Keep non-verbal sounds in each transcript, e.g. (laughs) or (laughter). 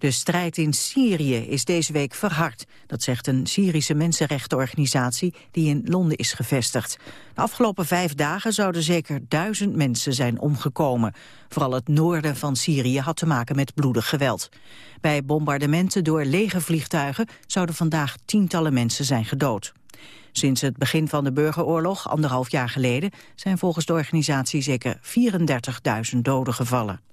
De strijd in Syrië is deze week verhard. Dat zegt een Syrische mensenrechtenorganisatie die in Londen is gevestigd. De afgelopen vijf dagen zouden zeker duizend mensen zijn omgekomen. Vooral het noorden van Syrië had te maken met bloedig geweld. Bij bombardementen door legervliegtuigen zouden vandaag tientallen mensen zijn gedood. Sinds het begin van de burgeroorlog, anderhalf jaar geleden... zijn volgens de organisatie zeker 34.000 doden gevallen.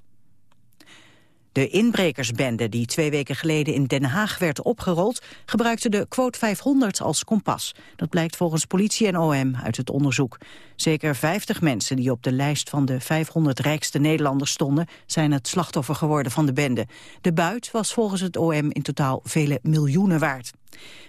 De inbrekersbende die twee weken geleden in Den Haag werd opgerold... gebruikte de quote 500 als kompas. Dat blijkt volgens politie en OM uit het onderzoek. Zeker 50 mensen die op de lijst van de 500 rijkste Nederlanders stonden... zijn het slachtoffer geworden van de bende. De buit was volgens het OM in totaal vele miljoenen waard.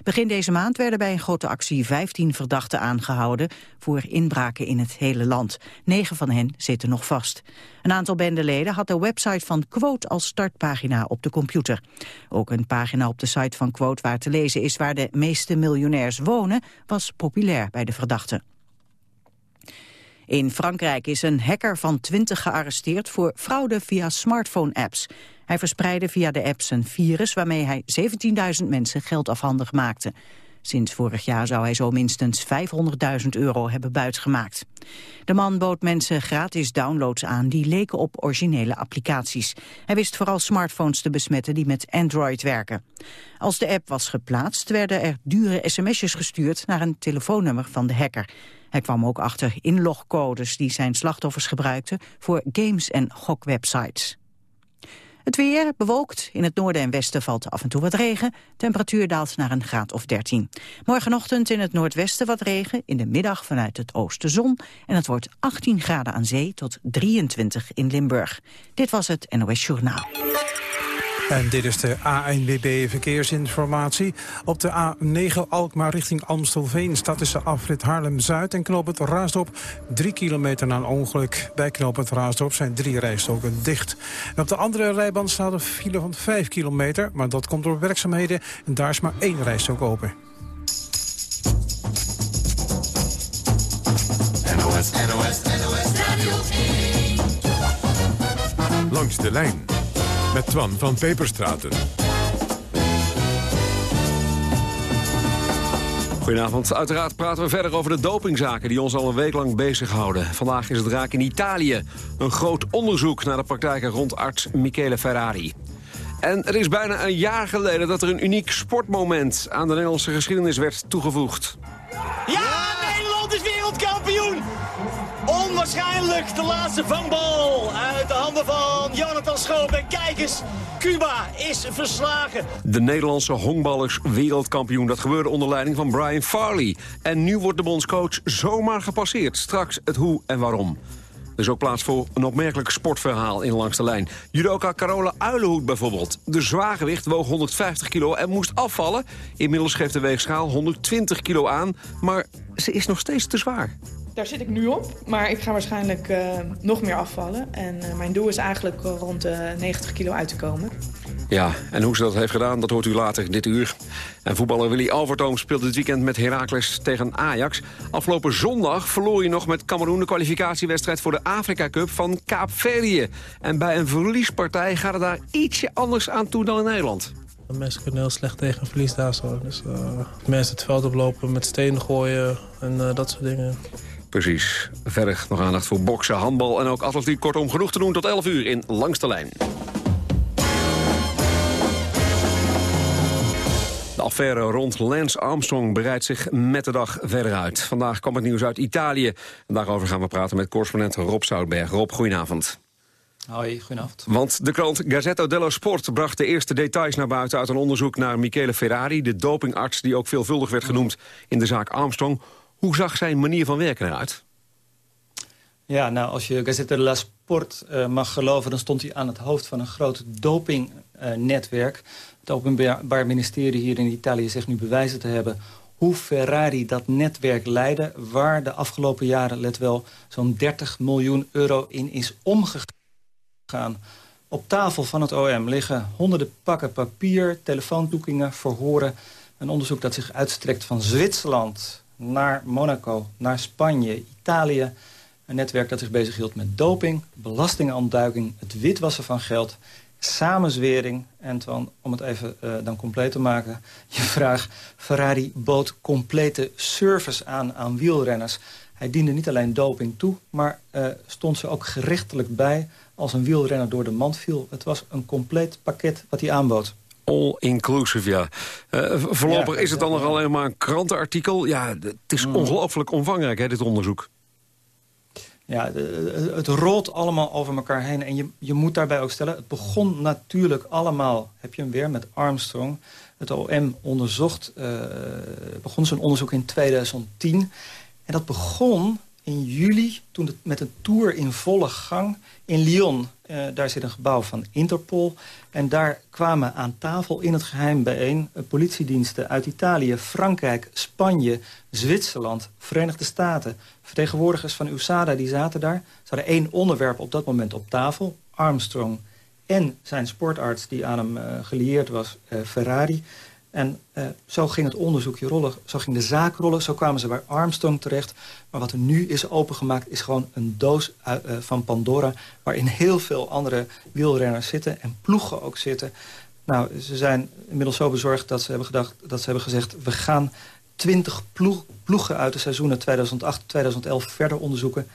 Begin deze maand werden bij een grote actie 15 verdachten aangehouden voor inbraken in het hele land. Negen van hen zitten nog vast. Een aantal bendeleden had de website van Quote als startpagina op de computer. Ook een pagina op de site van Quote waar te lezen is waar de meeste miljonairs wonen was populair bij de verdachten. In Frankrijk is een hacker van 20 gearresteerd voor fraude via smartphone-apps. Hij verspreidde via de apps een virus waarmee hij 17.000 mensen geld afhandig maakte. Sinds vorig jaar zou hij zo minstens 500.000 euro hebben buitgemaakt. De man bood mensen gratis downloads aan die leken op originele applicaties. Hij wist vooral smartphones te besmetten die met Android werken. Als de app was geplaatst werden er dure sms'jes gestuurd naar een telefoonnummer van de hacker. Hij kwam ook achter inlogcodes die zijn slachtoffers gebruikten voor games en gokwebsites. Het weer bewolkt. In het noorden en westen valt af en toe wat regen. Temperatuur daalt naar een graad of 13. Morgenochtend in het noordwesten wat regen. In de middag vanuit het oosten zon. En het wordt 18 graden aan zee tot 23 in Limburg. Dit was het NOS Journaal. En dit is de ANWB Verkeersinformatie. Op de A9 Alkmaar richting Amstelveen staat tussen afrit Haarlem-Zuid en Knoop het Raasdorp. Drie kilometer na een ongeluk bij Knoop het Raasdorp zijn drie rijstoken dicht. En op de andere rijbaan staat een file van 5 kilometer, maar dat komt door werkzaamheden en daar is maar één rijstok open. Langs de lijn met Twan van Peperstraten. Goedenavond. Uiteraard praten we verder over de dopingzaken die ons al een week lang bezighouden. Vandaag is het raak in Italië. Een groot onderzoek naar de praktijken rond arts Michele Ferrari. En er is bijna een jaar geleden dat er een uniek sportmoment aan de Nederlandse geschiedenis werd toegevoegd. Ja, Nederland is wereldkampioen! Onwaarschijnlijk de laatste vangbal uit de handen van Jonathan Schoop. En kijk eens, Cuba is verslagen. De Nederlandse honkballers wereldkampioen. Dat gebeurde onder leiding van Brian Farley. En nu wordt de bondscoach zomaar gepasseerd. Straks het hoe en waarom. Er is ook plaats voor een opmerkelijk sportverhaal in Langs de Lijn. Judoka Carola Uilenhoed bijvoorbeeld. De zwaargewicht woog 150 kilo en moest afvallen. Inmiddels geeft de weegschaal 120 kilo aan, maar ze is nog steeds te zwaar. Daar zit ik nu op, maar ik ga waarschijnlijk uh, nog meer afvallen. En uh, mijn doel is eigenlijk rond de 90 kilo uit te komen. Ja, en hoe ze dat heeft gedaan, dat hoort u later dit uur. En voetballer Willy Alvertoom speelt dit weekend met Heracles tegen Ajax. Afgelopen zondag verloor je nog met Cameroen de kwalificatiewedstrijd voor de Afrika Cup van Kaapverdië. En bij een verliespartij gaat het daar ietsje anders aan toe dan in Nederland. Mensen kunnen heel slecht tegen verlies daar zo. Dus uh, mensen het veld oplopen met stenen gooien en dat soort dingen. Precies. Verder nog aandacht voor boksen, handbal en ook atletiek. Kortom, genoeg te doen tot 11 uur in Langste Lijn. De affaire rond Lance Armstrong bereidt zich met de dag verder uit. Vandaag kwam het nieuws uit Italië. En daarover gaan we praten met correspondent Rob Zoutberg. Rob, goedenavond. Hoi, goedenavond. Want de krant Gazzetto dello Sport bracht de eerste details naar buiten... uit een onderzoek naar Michele Ferrari, de dopingarts... die ook veelvuldig werd genoemd in de zaak Armstrong. Hoe zag zijn manier van werken eruit? Ja, nou, als je Gazzetta della Sport uh, mag geloven... dan stond hij aan het hoofd van een groot dopingnetwerk. Het Openbaar Ministerie hier in Italië zegt nu bewijzen te hebben... hoe Ferrari dat netwerk leidde... waar de afgelopen jaren, let wel, zo'n 30 miljoen euro in is omgegaan. Op tafel van het OM liggen honderden pakken papier, telefoontoekingen, verhoren... een onderzoek dat zich uitstrekt van Zwitserland naar Monaco, naar Spanje, Italië... Een netwerk dat zich bezighield met doping, belastingontduiking... het witwassen van geld, samenzwering. En dan, om het even uh, dan compleet te maken, (laughs) je vraag... Ferrari bood complete service aan aan wielrenners. Hij diende niet alleen doping toe, maar uh, stond ze ook gerechtelijk bij... als een wielrenner door de mand viel. Het was een compleet pakket wat hij aanbood. All inclusive, ja. Uh, voorlopig is het dan nog alleen maar een krantenartikel. Ja, het is mm. ongelooflijk omvangrijk, hè, dit onderzoek. Ja, het rolt allemaal over elkaar heen. En je, je moet daarbij ook stellen, het begon natuurlijk allemaal... heb je hem weer, met Armstrong. Het OM onderzocht, uh, begon zijn onderzoek in 2010. En dat begon in juli, toen het met een tour in volle gang in Lyon. Uh, daar zit een gebouw van Interpol. En daar kwamen aan tafel in het geheim bijeen... Uh, politiediensten uit Italië, Frankrijk, Spanje, Zwitserland... Verenigde Staten. Vertegenwoordigers van USADA die zaten daar. Ze hadden één onderwerp op dat moment op tafel. Armstrong en zijn sportarts die aan hem uh, gelieerd was, Ferrari... En uh, zo ging het onderzoekje rollen, zo ging de zaak rollen. Zo kwamen ze bij Armstrong terecht. Maar wat er nu is opengemaakt is gewoon een doos uh, van Pandora... waarin heel veel andere wielrenners zitten en ploegen ook zitten. Nou, ze zijn inmiddels zo bezorgd dat ze hebben, gedacht, dat ze hebben gezegd... we gaan twintig ploeg, ploegen uit de seizoenen 2008-2011 verder onderzoeken.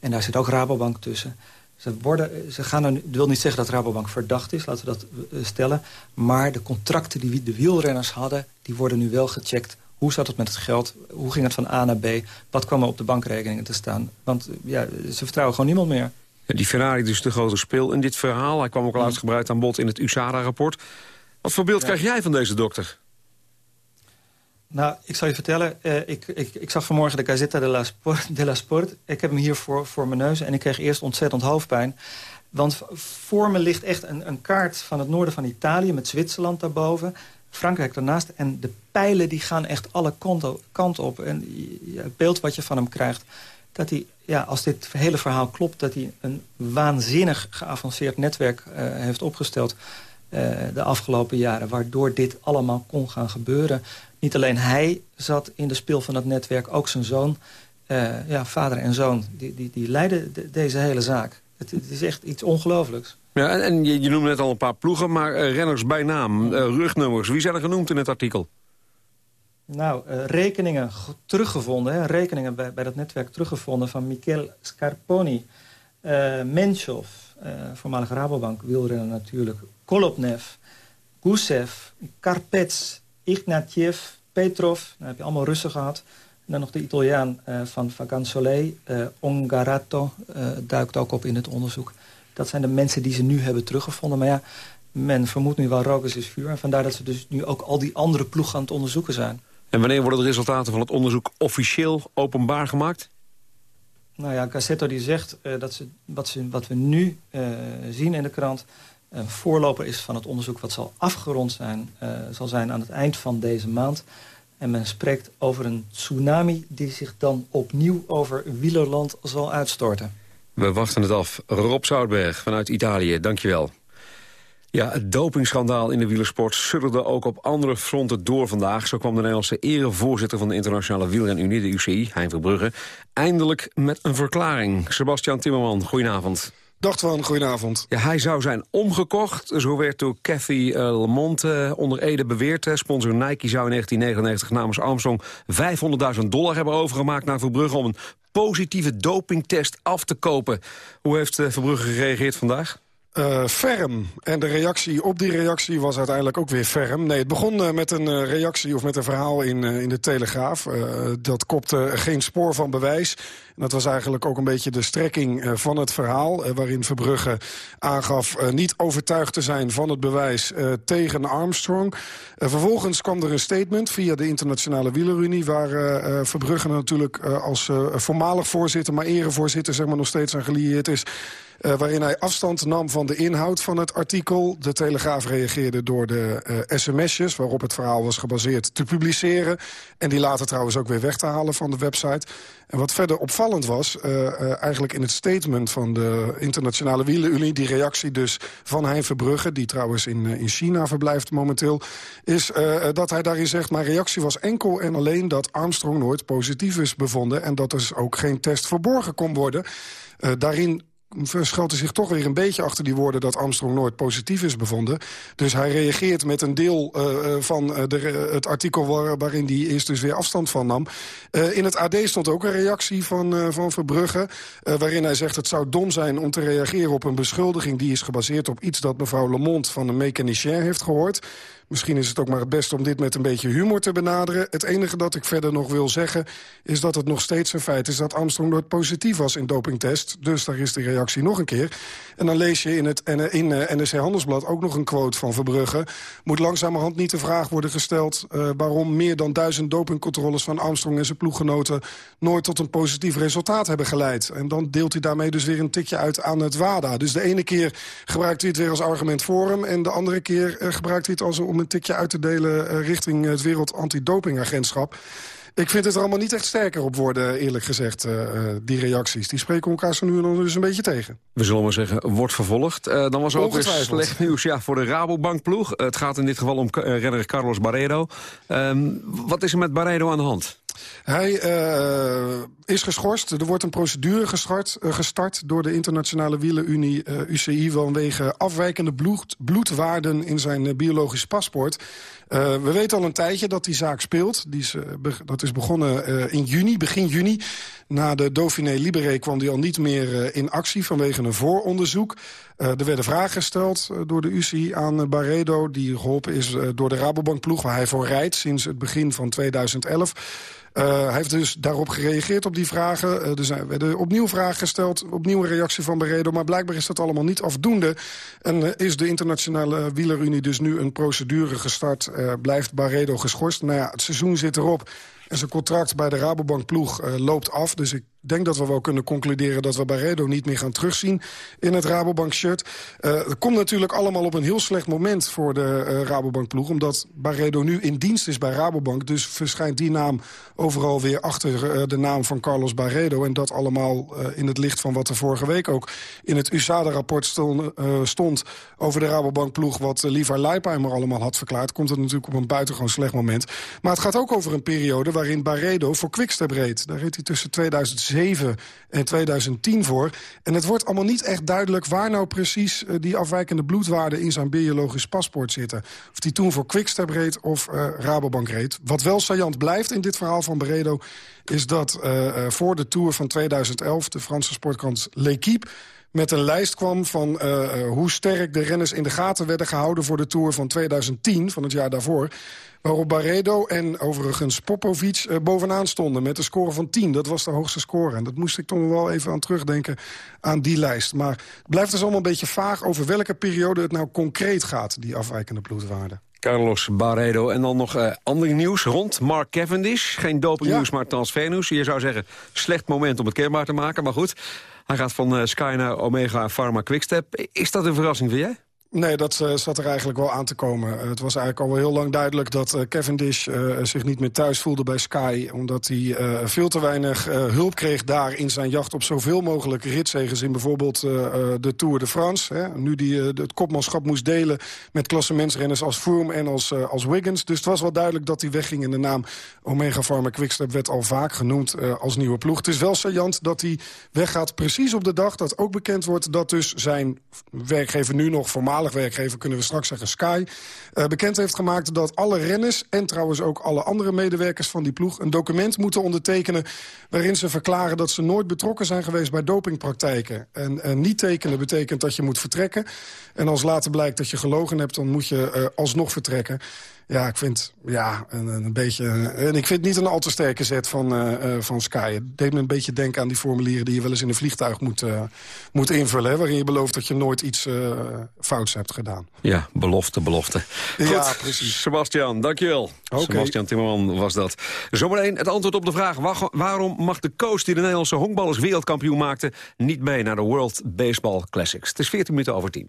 En daar zit ook Rabobank tussen. Ze, worden, ze gaan er, dat wil niet zeggen dat Rabobank verdacht is, laten we dat eh, stellen. Maar de contracten die de wielrenners hadden, die worden nu wel gecheckt. Hoe zat het met het geld? Hoe ging het van A naar B? Wat kwam er op de bankrekeningen te staan? Want ja, ze vertrouwen gewoon niemand meer. die Ferrari dus de grote speel in dit verhaal. Hij kwam ook al mm. uitgebreid aan bod in het USADA-rapport. Wat voor beeld krijg jij van deze dokter? Nou, ik zal je vertellen. Uh, ik, ik, ik zag vanmorgen de Gazzetta (laughs) de la, Sport. Ik heb hem hier voor, voor mijn neus en ik kreeg eerst ontzettend hoofdpijn. Want voor me ligt echt een, een kaart van het noorden van Italië... met Zwitserland daarboven, Frankrijk daarnaast. En de pijlen die gaan echt alle kanten op. En het beeld wat je van hem krijgt... dat hij, ja, als dit hele verhaal klopt... dat hij een waanzinnig geavanceerd netwerk uh, heeft opgesteld... Uh, de afgelopen jaren, waardoor dit allemaal kon gaan gebeuren niet alleen hij zat in de spil van dat netwerk, ook zijn zoon. Uh, ja, vader en zoon, die, die, die leiden de, deze hele zaak. Het, het, is echt iets ongelooflijks. Ja, en, en je, je, noemde net al een paar ploegen, maar uh, renners bij naam, uh, rugnummers. Wie zijn er genoemd in het artikel? Nou, rekeningen teruggevonden, hè, rekeningen bij, bij dat netwerk teruggevonden... van Michel Scarponi, Menchov, voormalig Rabobank, wielrenner natuurlijk... Kolopnev, Gusev, Karpets, Ignatiev, Petrov, dan heb je allemaal Russen gehad. En dan nog de Italiaan uh, van Vagan Soleil, uh, Ongarato, uh, duikt ook op in het onderzoek. Dat zijn de mensen die ze nu hebben teruggevonden. Maar ja, men vermoedt nu wel rokers is vuur. En vandaar dat ze dus nu ook al die andere ploegen aan het onderzoeken zijn. En wanneer worden de resultaten van het onderzoek officieel openbaar gemaakt? Nou ja, Cassetto die zegt dat ze wat, ze, wat we nu zien in de krant een voorloper is van het onderzoek wat zal afgerond zijn, uh, zal zijn aan het eind van deze maand. En men spreekt over een tsunami die zich dan opnieuw over wielerland zal uitstorten. We wachten het af. Rob Zoutberg vanuit Italië, dankjewel. Ja, het dopingschandaal in de wielersport sudderde ook op andere fronten door vandaag. Zo kwam de Nederlandse erevoorzitter van de Internationale Wielrenunie, de UCI, Hein Verbrugge, eindelijk met een verklaring. Sebastian Timmerman, goedenavond. Dacht van, goedenavond. Ja, hij zou zijn omgekocht. Zo werd door Cathy uh, Lamont uh, onder Ede beweerd. Sponsor Nike zou in 1999 namens Armstrong 500.000 dollar hebben overgemaakt naar Verbrugge... om een positieve dopingtest af te kopen. Hoe heeft uh, Verbrugge gereageerd vandaag? Uh, ferm. En de reactie op die reactie was uiteindelijk ook weer ferm. Nee, het begon uh, met een uh, reactie of met een verhaal in, in de Telegraaf. dat kopte geen spoor van bewijs. En dat was eigenlijk ook een beetje de strekking van het verhaal... waarin Verbrugge aangaf niet overtuigd te zijn van het bewijs tegen Armstrong. vervolgens kwam er een statement via de Internationale Wielerunie... waar Verbrugge natuurlijk als voormalig voorzitter... maar erevoorzitter zeg maar, nog steeds aan gelieerd is... waarin hij afstand nam van de inhoud van het artikel. De Telegraaf reageerde door de sms'jes... waarop het verhaal was gebaseerd te publiceren. En die later trouwens ook weer weg te halen van de website. En wat verder opvallend was, eigenlijk in het statement van de Internationale Wielenunie... die reactie dus van Hein Verbrugge, die trouwens in, in China verblijft momenteel... is dat hij daarin zegt, mijn reactie was enkel en alleen... dat Armstrong nooit positief is bevonden... en dat er dus ook geen test verborgen kon worden. daarin verschuilt hij zich toch weer een beetje achter die woorden... dat Armstrong nooit positief is bevonden. Dus hij reageert met een deel uh, van de, het artikel waar, waarin hij eerst dus weer afstand van nam. In het AD stond ook een reactie van, van Verbrugge... waarin hij zegt het zou dom zijn om te reageren op een beschuldiging... die is gebaseerd op iets dat mevrouw Lamont van een mechanicien heeft gehoord. Misschien is het ook maar het beste om dit met een beetje humor te benaderen. Het enige dat ik verder nog wil zeggen... is dat het nog steeds een feit is dat Armstrong nooit positief was in dopingtest. Dus daar is de reactie nog een keer. En dan lees je in het in, NRC Handelsblad ook nog een quote van Verbrugge. Moet langzamerhand niet de vraag worden gesteld... Uh, waarom meer dan duizend dopingcontroles van Armstrong en zijn ploeggenoten... nooit tot een positief resultaat hebben geleid. En dan deelt hij daarmee dus weer een tikje uit aan het WADA. Dus de ene keer gebruikt hij het weer als argument voor hem... en de andere keer uh, gebruikt hij het als om een tikje uit te delen... Uh, richting het Wereld Antidopingagentschap. Ik vind het er allemaal niet echt sterker op worden, eerlijk gezegd, uh, die reacties. Die spreken elkaar zo nu en dan dus een beetje tegen. We zullen maar zeggen, wordt vervolgd. Uh, dan was er ook weer slecht nieuws ja, voor de Rabobank-ploeg. het gaat in dit geval om renner Carlos Barredo. Ehm, wat is er met Barredo aan de hand? Hij uh, is geschorst. Er wordt een procedure gestart, uh, gestart door de Internationale Wielenunie uh, UCI... vanwege afwijkende bloed, bloedwaarden in zijn biologisch paspoort. we weten al een tijdje dat die zaak speelt. Die is, dat is begonnen in juni, begin juni. Na de Dauphiné Libéré kwam hij al niet meer in actie vanwege een vooronderzoek. er werden vragen gesteld door de UCI aan Barredo... die geholpen is door de Rabobankploeg, waar hij voor rijdt sinds het begin van 2011... Uh, hij heeft dus daarop gereageerd op die vragen. Uh, er zijn, werden opnieuw vragen gesteld, opnieuw een reactie van Beredo. Maar blijkbaar is dat allemaal niet afdoende. En is de internationale wielerunie dus nu een procedure gestart. blijft Barredo geschorst. Nou ja, het seizoen zit erop. En zijn contract bij de Rabobank-ploeg loopt af. Dus ik denk dat we wel kunnen concluderen dat we Barredo niet meer gaan terugzien in het Rabobank-shirt. Uh, het komt natuurlijk allemaal op een heel slecht moment voor de uh, Rabobank-ploeg. Omdat Barredo nu in dienst is bij Rabobank. Dus verschijnt die naam overal weer achter uh, de naam van Carlos Barredo. En dat allemaal in het licht van wat er vorige week ook in het USADA-rapport stond, stond, over de Rabobank-ploeg. Wat Liva Leipheimer allemaal had verklaard. Komt het natuurlijk op een buitengewoon slecht moment. Maar het gaat ook over een periode waarin Barredo voor Quickstep reed. Daar reed hij tussen 2007 2007 en 2010 voor. En het wordt allemaal niet echt duidelijk waar nou precies uh, die afwijkende bloedwaarden in zijn biologisch paspoort zitten. Of die toen voor Quickstep reed of uh, Rabobank reed. Wat wel saillant blijft in dit verhaal van Beredo is dat uh, voor de Tour van 2011 de Franse sportkrant L'Equipe met een lijst kwam van uh, hoe sterk de renners in de gaten werden gehouden... voor de Tour van 2010, van het jaar daarvoor. Waarop Barredo en overigens Popovic uh, bovenaan stonden met een score van 10. Dat was de hoogste score. En dat moest ik toch wel even aan terugdenken aan die lijst. Maar het blijft dus allemaal een beetje vaag over welke periode het nou concreet gaat... die afwijkende bloedwaarden. Carlos Barredo. En dan nog uh, ander nieuws rond Mark Cavendish. Geen dopingnieuws, ja. maar transfernieuws. Je zou zeggen, slecht moment om het kenbaar te maken, maar goed. Hij gaat van uh, Sky naar Omega Pharma Quickstep. Is dat een verrassing voor jij? Nee, dat uh, zat er eigenlijk wel aan te komen. Uh, het was eigenlijk al wel heel lang duidelijk dat uh, Cavendish zich niet meer thuis voelde bij Sky. Omdat hij veel te weinig hulp kreeg daar in zijn jacht op zoveel mogelijk ritzegers. In bijvoorbeeld de Tour de France. Hè. Nu die het kopmanschap moest delen met klassementsrenners als Froome en als, als Wiggins. Dus het was wel duidelijk dat hij wegging. in de naam Omega Pharma Quickstep werd al vaak genoemd als nieuwe ploeg. Het is wel saillant dat hij weggaat precies op de dag dat ook bekend wordt... dat dus zijn werkgever nu nog werkgever, kunnen we straks zeggen Sky... Uh, bekend heeft gemaakt dat alle renners en trouwens ook alle andere medewerkers van die ploeg... een document moeten ondertekenen waarin ze verklaren dat ze nooit betrokken zijn geweest bij dopingpraktijken. En, en niet tekenen betekent dat je moet vertrekken. En als later blijkt dat je gelogen hebt, dan moet je uh, alsnog vertrekken. Ja, ik vind ja, een, een beetje... En ik vind niet een al te sterke zet van, uh, van Sky. Het deed me een beetje denken aan die formulieren... die je wel eens in een vliegtuig moet, uh, moet invullen. Hè, waarin je belooft dat je nooit iets uh, fouts hebt gedaan. Ja, belofte, belofte. Goed, ja, precies. Sebastian, dankjewel. Okay. Sebastian Timmerman was dat. Zometeen het antwoord op de vraag... waarom mag de coach die de Nederlandse honkballers wereldkampioen maakte... niet mee naar de World Baseball Classics? Het is 14 minuten over 10.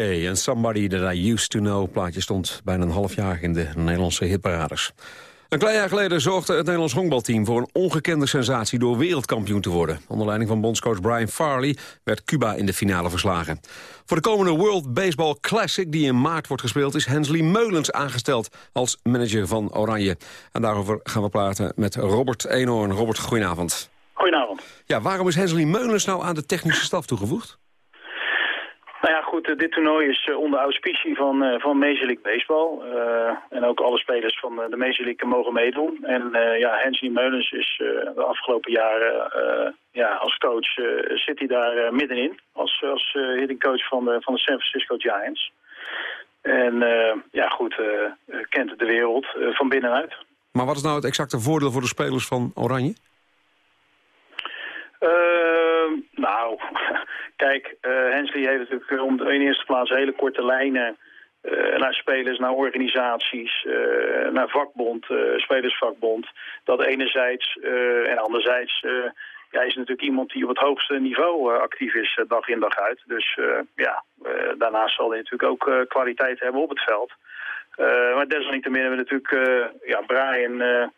en Somebody That I Used To Know. Plaatje stond bijna een half jaar in de Nederlandse hitparades. Een klein jaar geleden zorgde het Nederlands honkbalteam voor een ongekende sensatie door wereldkampioen te worden. Onder leiding van bondscoach Brian Farley werd Cuba in de finale verslagen. Voor de komende World Baseball Classic, die in maart wordt gespeeld, is Hensley Meulens aangesteld als manager van Oranje. En daarover gaan we praten met Robert Eenhoorn. Robert, goedenavond. Goedenavond. Ja, waarom is Hensley Meulens nou aan de technische staf toegevoegd? Nou ja, goed, eh, dit toernooi is eh, onder auspicie van, eh, van Major League Baseball. En ook alle spelers van de Major League mogen meedoen. En eh ja, Hensley Meulens is de afgelopen jaren ja, als coach zit hij daar middenin. Als, als hitting coach van de, van de San Francisco Giants. En ja, goed, kent de wereld van binnenuit. Maar wat is nou het exacte voordeel voor de spelers van Oranje? Ehm, nou, (laughs) kijk, eh Hensley heeft natuurlijk om in eerste plaats hele korte lijnen eh, naar spelers, naar organisaties, eh, naar vakbond, eh, spelersvakbond. Dat enerzijds eh, en anderzijds eh, ja, is natuurlijk iemand die op het hoogste niveau eh, actief is eh, dag in dag uit. Dus eh, ja, eh, daarnaast zal hij natuurlijk ook eh, kwaliteit hebben op het veld. Eh, maar desalniettemin hebben we natuurlijk, eh, ja, Brian eh, eh,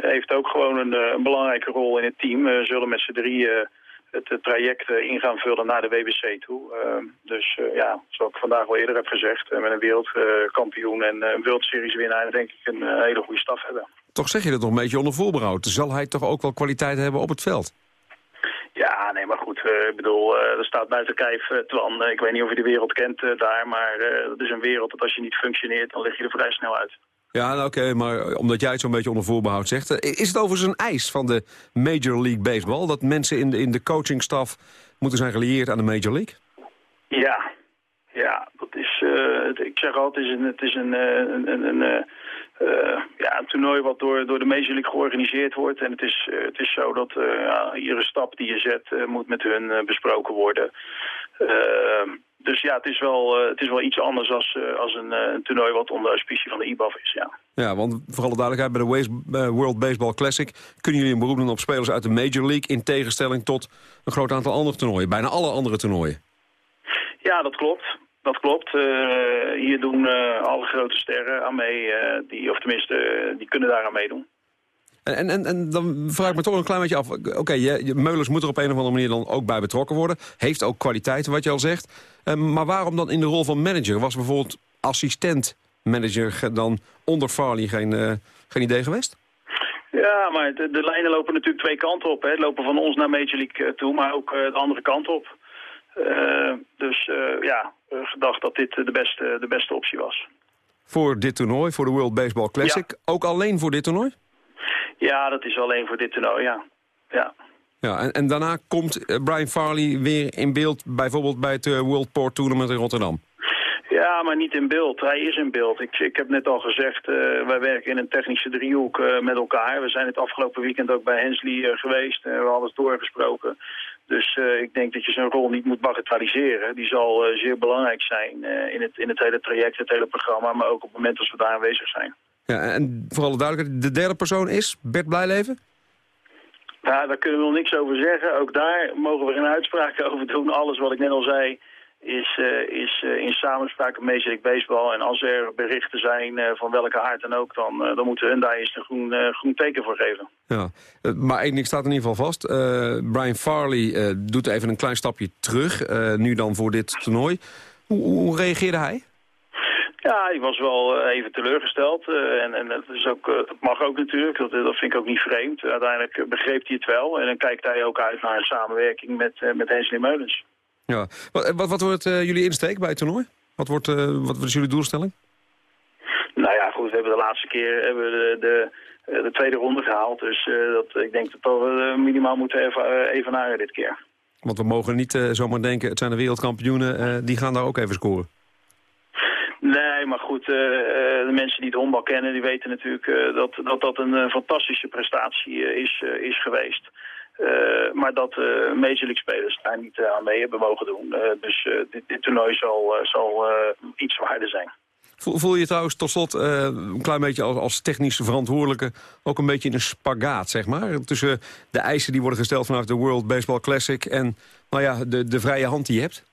heeft ook gewoon een, eh, een belangrijke rol in het team. We zullen met z'n drieën het, het traject eh, in gaan vullen naar de WBC toe. Eh, dus eh, ja, zoals ik vandaag al eerder heb gezegd, eh, met een wereldkampioen en eh, een World Series winnaar denk ik een eh, hele goede staf hebben. Toch zeg je dat nog een beetje onder voorbehoud. Zal hij toch ook wel kwaliteit hebben op het veld? Ja, nee, maar goed, eh, ik bedoel, eh, er staat buiten kijf, eh, Twan. Eh, ik weet niet of je de wereld kent eh, daar, maar eh, dat is een wereld dat als je niet functioneert, dan lig je er vrij snel uit. Ja, nou, oké, maar omdat jij het zo'n beetje onder voorbehoud zegt... eh, is het overigens een eis van de Major League Baseball... dat mensen in de, in de coachingstaf moeten zijn gelieerd aan de Major League? Ja, ja, dat is, eh, ik zeg altijd, het is een, het is een, eh, een, een, ja, een toernooi wat door, door de Major League georganiseerd wordt. En het is, het is zo dat ja, iedere stap die je zet moet met hun besproken worden. Dus ja, het is wel, eh, het is wel iets anders als, eh, als een, eh, een toernooi wat onder auspicie van de IBAF is, ja. Ja, want voor alle duidelijkheid, bij de Waze- World Baseball Classic... kunnen jullie een beroep doen op spelers uit de Major League... in tegenstelling tot een groot aantal andere toernooien. Bijna alle andere toernooien. Ja, dat klopt. Dat klopt. Hier doen alle grote sterren aan mee, die, of tenminste, die kunnen daar aan meedoen. En, en, en, dan vraag ik me toch een klein beetje af. Oké, je- Meulens moet er op een of andere manier dan ook bij betrokken worden. Heeft ook kwaliteiten, wat je al zegt. Eh, maar waarom dan in de rol van manager? Was bijvoorbeeld assistent manager ge- dan onder Farley geen, eh, geen idee geweest? Ja, maar de, de lijnen lopen natuurlijk twee kanten op. Hè. Het lopen van ons naar Major League eh, toe, maar ook eh, de andere kant op. Dus ja, gedacht dat dit de beste, de beste optie was. Voor dit toernooi, voor de World Baseball Classic. Ook alleen voor dit toernooi? Ja, dat is alleen voor dit toernooi, ja. ja. Ja, en, en daarna komt eh, Brian Farley weer in beeld... bijvoorbeeld bij het eh, World Port Tournament in Rotterdam. Ja, maar niet in beeld. Hij is in beeld. Ik, ik heb net al gezegd, eh, wij werken in een technische driehoek eh, met elkaar. We zijn het afgelopen weekend ook bij Hensley geweest. en we hadden het doorgesproken. Dus ik denk dat je zijn rol niet moet bagatelliseren. Die zal zeer belangrijk zijn in, het, in het hele traject, het hele programma. Maar ook op het moment als we daar aanwezig zijn. Ja, en voor alle duidelijkheid, de derde persoon is Bert Blijleven? Nou, daar kunnen we nog niks over zeggen. Ook daar mogen we geen uitspraken (laughs) over doen. Alles wat ik net al zei is, eh, is eh, in samenspraak met Major Baseball. En als er berichten zijn eh, van welke aard dan ook, dan, dan moeten hun daar eerst een groen, groen teken voor geven. Ja, maar één ding staat in ieder geval vast. Brian Farley doet even een klein stapje terug, nu dan voor dit toernooi. Hoe, hoe reageerde hij? Ja, hij was wel eh, even teleurgesteld. eh, en en dat, is ook, eh, dat mag ook natuurlijk, dat, dat vind ik ook niet vreemd. Uiteindelijk begreep hij het wel. En dan kijkt hij ook uit naar een samenwerking met, met Hensley Meulens. Ja. Wat, wat, wat wordt jullie insteek bij het toernooi? Wat, wordt, wat is jullie doelstelling? Nou ja, goed, we hebben de laatste keer hebben we de, de, de tweede ronde gehaald. Dus dat, ik denk dat we minimaal moeten even, eh, evenaren dit keer. Want we mogen niet zomaar denken, het zijn de wereldkampioenen, die gaan daar ook even scoren. Nee, maar goed, eh, eh, de mensen die het honkbal kennen, die weten natuurlijk eh, dat, dat dat een fantastische prestatie is, is geweest. Maar dat Major League spelers daar niet aan mee hebben mogen doen. Dus dit, dit toernooi zal, zal iets zwaarder zijn. Voel, je je trouwens tot slot een klein beetje als, als technisch verantwoordelijke... ook een beetje in een spagaat, zeg maar? Tussen de eisen die worden gesteld vanuit de World Baseball Classic... en nou ja, de, de vrije hand die je hebt?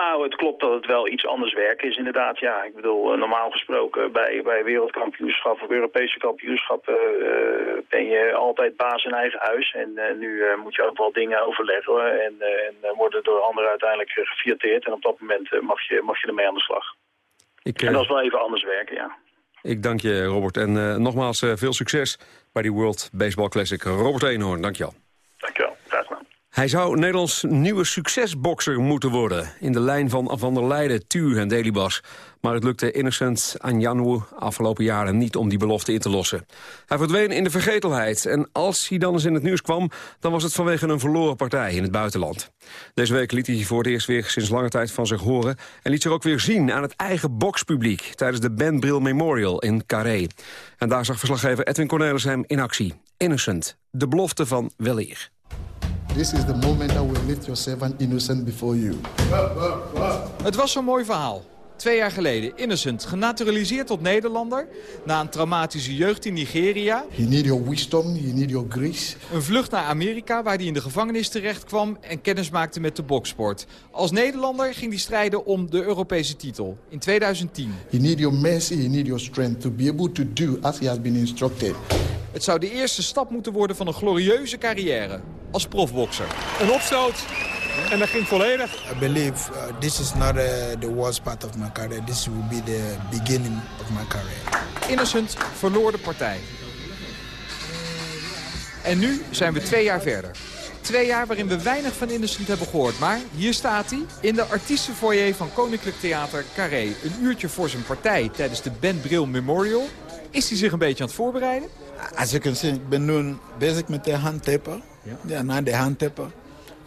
Nou, het klopt dat het wel iets anders werken is inderdaad. Ja, ik bedoel, eh, normaal gesproken bij, bij wereldkampioenschappen of Europese kampioenschappen eh, ben je altijd baas in eigen huis. En eh, nu moet je ook wel dingen overleggen en, en worden door anderen uiteindelijk gefierteerd. En op dat moment mag, je, mag je ermee aan de slag. Ik, En dat is wel even anders werken, ja. ik dank je, Robert. En nogmaals veel succes bij die World Baseball Classic. Robert Eenhoorn, dank je wel. Dankjewel. Graag gedaan. Hij zou Nederlands nieuwe succesbokser moeten worden... in de lijn van Van der Leijden, Tuur en Delibas. Maar het lukte Innocent Anjanou afgelopen jaren niet om die belofte in te lossen. Hij verdween in de vergetelheid. En als hij dan eens in het nieuws kwam... dan was het vanwege een verloren partij in het buitenland. Deze week liet hij voor het eerst weer sinds lange tijd van zich horen... en liet zich ook weer zien aan het eigen bokspubliek... tijdens de Ben Bril Memorial in Carré. En daar zag verslaggever Edwin Cornelis hem in actie. Innocent, de belofte van weleer. This is the moment that will lift your servant innocent before you. Het was zo'n mooi verhaal. Twee jaar geleden, Innocent, genaturaliseerd tot Nederlander... na een traumatische jeugd in Nigeria. You need your wisdom, you need your grace. Een vlucht naar Amerika waar hij in de gevangenis terecht kwam... en kennis maakte met de boksport. Als Nederlander ging hij strijden om de Europese titel in 2010. You need your mercy, you need your strength to be able to do as he has been instructed. Het zou de eerste stap moeten worden van een glorieuze carrière als profbokser. Een opstoot en dat ging volledig. I believe uh, this is not uh, the worst part of my career. This will be the beginning of my career. Innocent verloor de partij. En nu zijn we twee jaar verder. Twee jaar waarin we weinig van Innocent hebben gehoord. Maar hier staat hij in de artiestenfoyer van Koninklijk Theater Carré. Een uurtje voor zijn partij tijdens de Ben Bril Memorial. Is hij zich een beetje aan het voorbereiden? As you can see, ik ben nu bezig met de handtapen. Ja. ja, na de handtapen.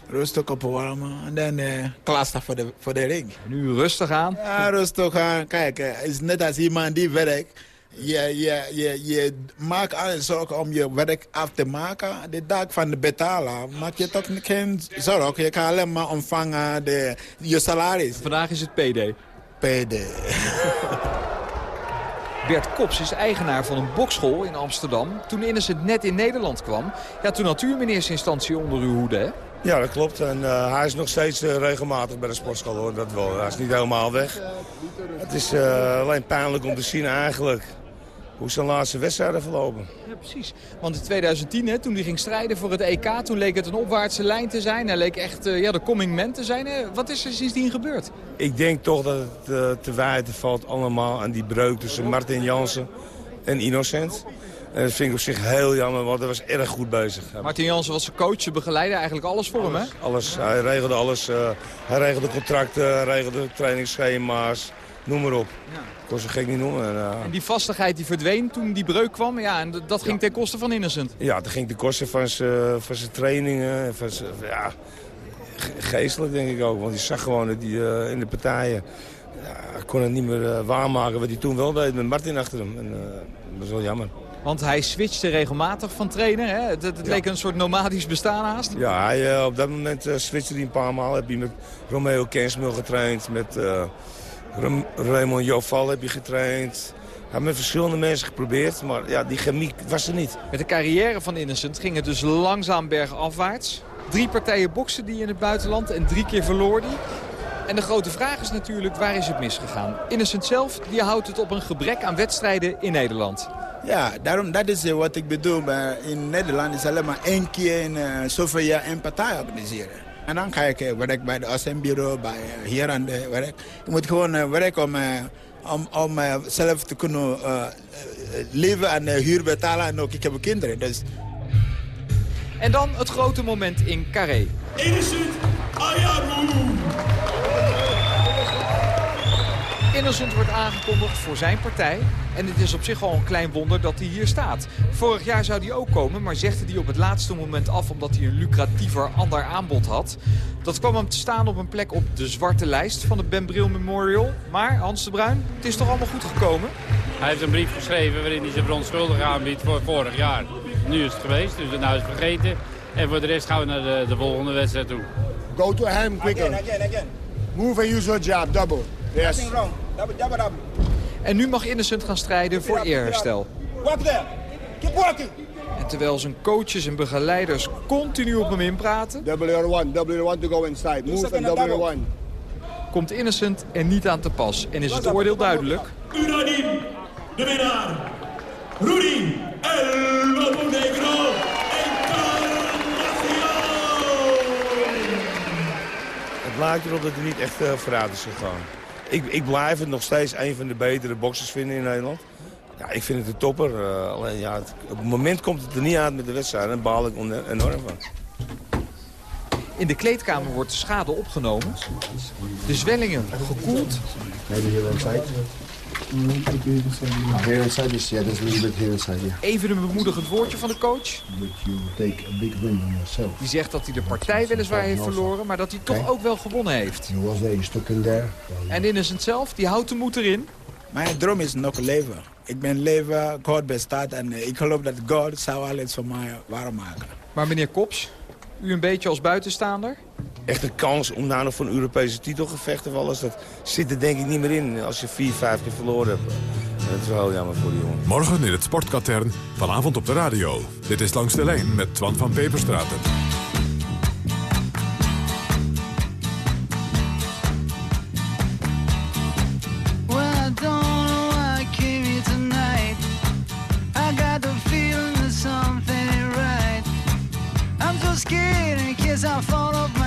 Rustig op warmen en dan uh, klaarstaan voor de, voor de ring. Nu rustig aan? Ja, rustig aan. Kijk, het is net als iemand die werkt. Je, je, je, je maakt alle zorgen om je werk af te maken. De dag van de betalen maak je toch geen zorgen. Je kan alleen maar ontvangen de, je salaris. Vandaag is het PD. PD. (laughs) Bert Kops is eigenaar van een bokschool in Amsterdam. Toen Innocent net in Nederland kwam, ja, toen had u hem in eerste instantie onder uw hoede, hè? Ja, dat klopt. En uh, hij is nog steeds uh, regelmatig bij de sportschool, hoor. Dat wel. Hij is niet helemaal weg. Het is uh, alleen pijnlijk om te zien eigenlijk hoe zijn laatste wedstrijden verlopen. Ja, precies. Want in 2010, hè, toen hij ging strijden voor het EK, toen leek het een opwaartse lijn te zijn. Hij leek echt uh, ja, de coming man te zijn. Hè. Wat is er sindsdien gebeurd? Ik denk toch dat het uh, te wijten valt allemaal aan die breuk tussen Martin Jansen en Innocent. En dat vind ik op zich heel jammer, want hij was erg goed bezig. Martin Jansen was zijn coach, begeleidde eigenlijk alles voor alles, hem, hè? Alles, hij regelde alles. Uh, hij regelde contracten, hij regelde trainingsschema's, noem maar op. Ja. Ik kon ze gek niet noemen. En, uh... en, die vastigheid die verdween toen die breuk kwam, ja, en dat ging ja. ten koste van Innocent. Ja, dat ging ten koste van zijn trainingen, van zijn, ja, geestelijk denk ik ook. Want je zag gewoon dat hij uh, in de partijen, ja, kon het niet meer uh, waarmaken wat hij toen wel deed met Martin achter hem. En, dat is wel jammer. Want hij switchte regelmatig van trainer. Hè? Het, het ja. leek een soort nomadisch bestaan haast. Ja, hij, op dat moment switchte hij een paar maal. Heb je met Romeo Kensmil getraind. Met Raymond Joval heb je getraind. Hij heeft met verschillende mensen geprobeerd. Maar ja, die chemie was er niet. Met de carrière van Innocent ging het dus langzaam bergafwaarts. Drie partijen boksen die in het buitenland en drie keer verloor die. En de grote vraag is natuurlijk, waar is het misgegaan? Innocent zelf die houdt het op een gebrek aan wedstrijden in Nederland. Ja, daarom, dat is wat ik bedoel. In Nederland is alleen maar één keer in uh, zoveel jaar een partij organiseren. En dan ga ik uh, werk bij de ASM-bureau, bij uh, hier en de werk. Je moet gewoon uh, werken om, om, om zelf te kunnen leven en huur betalen. En ook, ik heb kinderen, dus... En dan het grote moment in Carré. Innocent Ayaru! Innocent wordt aangekondigd voor zijn partij. En het is op zich al een klein wonder dat hij hier staat. Vorig jaar zou hij ook komen, maar zegde hij op het laatste moment af... omdat hij een lucratiever ander aanbod had. Dat kwam hem te staan op een plek op de zwarte lijst van het Ben Bril Memorial. Maar, Hans de Bruin, het is toch allemaal goed gekomen? Hij heeft een brief geschreven waarin hij zijn verontschuldiging aanbiedt voor vorig jaar. Nu is het geweest, dus het nou is het vergeten. En voor de rest gaan we naar de, de volgende wedstrijd toe. Go to him quicker. Again, again, again. Move and use your jab, double. Yes. Nothing wrong. En nu mag Innocent gaan strijden voor eerherstel. En terwijl zijn coaches en begeleiders continu op hem inpraten... WR1, WR1 to go inside. Move and WR1. Komt Innocent er niet aan te pas. En is het oordeel duidelijk? Unaniem, de winnaar. Rudy El Negro. Het lijkt erop dat hij niet echt uh, vooruit is gegaan. Ik, ik blijf het nog steeds een van de betere boxers vinden in Nederland. Ja, ik vind het een topper. Uh, alleen ja, op het moment komt het er niet uit met de wedstrijd. Daar baal ik enorm van. In de kleedkamer wordt de schade opgenomen. De zwellingen gekoeld. Maybe here inside. Here inside is yeah, there's a little bit here inside, yeah. Even een bemoedigend woordje van de coach. But you take a big win on yourself. Die zegt dat hij de partij weliswaar heeft verloren, maar dat hij toch ook wel gewonnen heeft. En Innocent zelf, die houdt de moed erin. Mijn droom is nog leven. Ik ben leven, God bestaat en ik geloof dat God zou alles voor mij waarmaken. Maar meneer Kops, u een beetje als buitenstaander? Echt een kans om daar nog voor een Europese titelgevecht te vallen. Dat zit er denk ik niet meer in als je vier, vijf keer verloren hebt. Dat is wel jammer voor die jongen. Morgen in het Sportkatern, vanavond op de radio. Dit is Langs de Lijn met Twan van Peperstraten. I fall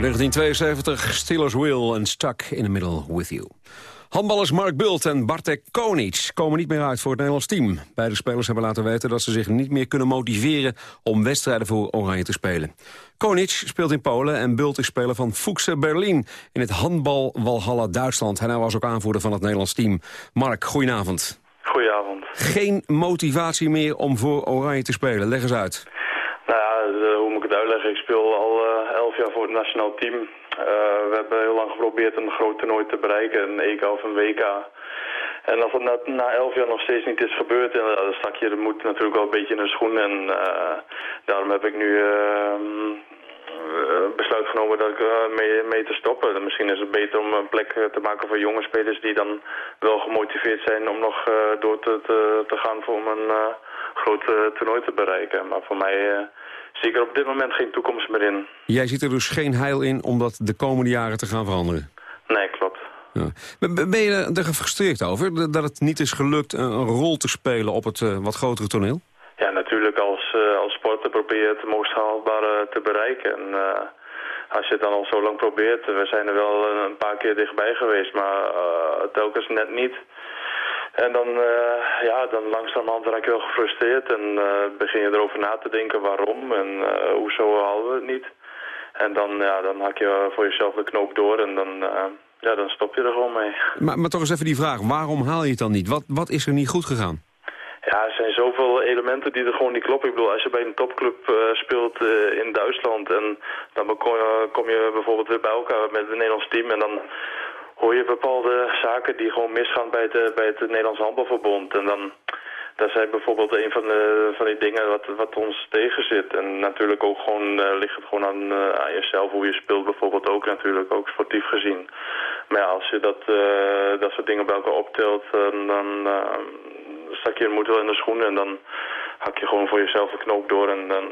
Uit 1972, Steelers Will en Stuck in the Middle with You. Handballers Mark Bult en Bartek Konic komen niet meer uit voor het Nederlands team. Beide spelers hebben laten weten dat ze zich niet meer kunnen motiveren... om wedstrijden voor Oranje te spelen. Konic speelt in Polen en Bult is speler van Fuchse Berlin... in het handbal Walhalla Duitsland. En hij was ook aanvoerder van het Nederlands team. Mark, goedenavond. Goedenavond. Geen motivatie meer om voor Oranje te spelen. Leg eens uit. Nou ja, eh, hoe moet ik het uitleggen? Ik speel al eh, voor het nationaal team. Eh, we hebben heel lang geprobeerd een groot toernooi te bereiken, een EK of een WK. En als het na, na elf jaar nog steeds niet is gebeurd, dan stak je natuurlijk wel een beetje in de schoen. En eh, daarom heb ik nu eh, besluit genomen dat ik mee, mee te stoppen. En misschien is het beter om een plek te maken voor jonge spelers die dan wel gemotiveerd zijn om nog door te, te, te gaan voor om een groot toernooi te bereiken. Maar voor mij zie ik er op dit moment geen toekomst meer in. Jij ziet er dus geen heil in om dat de komende jaren te gaan veranderen. Nee, klopt. Ja. Ben je er gefrustreerd over dat het niet is gelukt een rol te spelen op het uh, wat grotere toneel? Ja, natuurlijk als, uh, als sporter probeer je het mooist haalbare te bereiken. En, uh, als je het dan al zo lang probeert, we zijn er wel een paar keer dichtbij geweest, maar telkens net niet. En dan, uh, ja, dan langzamerhand raak je wel gefrustreerd en uh, begin je erover na te denken waarom en uh, hoezo halen we het niet. En dan, ja, dan hak je voor jezelf de knoop door en dan, ja, dan stop je er gewoon mee. Maar, maar toch eens even die vraag, waarom haal je het dan niet? Wat, wat is er niet goed gegaan? Ja, er zijn zoveel elementen die er gewoon niet kloppen. Ik bedoel, als je bij een topclub speelt in Duitsland en dan kom je, kom je bijvoorbeeld weer bij elkaar met het Nederlands team en dan hoor je bepaalde zaken die gewoon misgaan bij het, eh, bij het Nederlands Handbalverbond. En dan, dat zijn bijvoorbeeld een van, de, van die dingen wat, wat ons tegen zit. En natuurlijk ook gewoon uh, ligt het gewoon aan, uh, aan jezelf, hoe je speelt bijvoorbeeld ook natuurlijk, ook sportief gezien. Maar ja, als je dat, uh, dat soort dingen bij elkaar optelt, dan stak je je moed wel in de schoenen en dan hak je gewoon voor jezelf de knoop door en dan,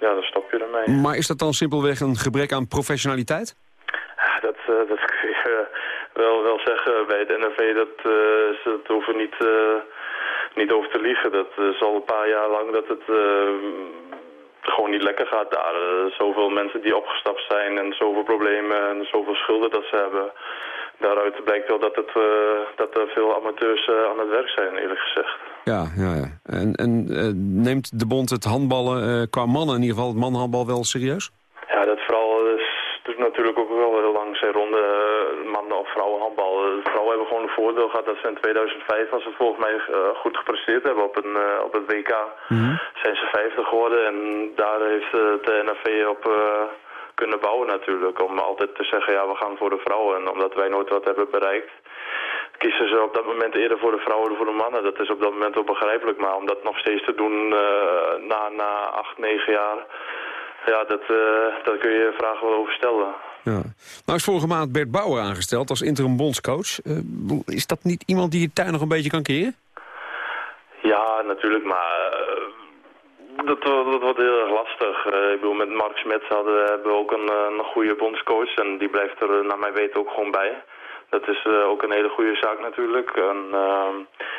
ja, dan stop je ermee. Maar is dat dan simpelweg een gebrek aan professionaliteit? Ja, dat, dat kun je wel, wel zeggen bij het NRV. Dat, uh, ze dat hoeven niet, uh, niet over te liegen. Dat is al een paar jaar lang dat het gewoon niet lekker gaat daar. zoveel mensen die opgestapt zijn en zoveel problemen en zoveel schulden dat ze hebben. Daaruit blijkt wel dat, het, dat er veel amateurs aan het werk zijn, eerlijk gezegd. Ja, ja, ja. En, en neemt de bond het handballen qua mannen, in ieder geval het mannenhandbal, wel serieus? Ja, dat vooral doet natuurlijk ook wel heel lang zijn ronde uh, mannen- of vrouwenhandbal. De vrouwen hebben gewoon een voordeel gehad dat ze in 2005, als ze volgens mij goed gepresteerd hebben op, een, op het WK, mm -hmm. zijn ze 50 geworden. En daar heeft de NFV op kunnen bouwen natuurlijk. Om altijd te zeggen, ja, we gaan voor de vrouwen. En omdat wij nooit wat hebben bereikt, kiezen ze op dat moment eerder voor de vrouwen dan voor de mannen. Dat is op dat moment ook begrijpelijk. Maar om dat nog steeds te doen na, na acht, negen jaar ja, dat, uh, dat kun je vragen wel over stellen. Ja. Nou is vorige maand Bert Bauer aangesteld als interim bondscoach. Uh, is dat niet iemand die je tuin nog een beetje kan keren? Ja, natuurlijk, maar uh, dat, dat wordt heel erg lastig. ik bedoel, met Mark Smets hadden, hebben we ook een, een goede bondscoach en die blijft er naar mijn weten ook gewoon bij. Dat is uh, ook een hele goede zaak natuurlijk. En, uh,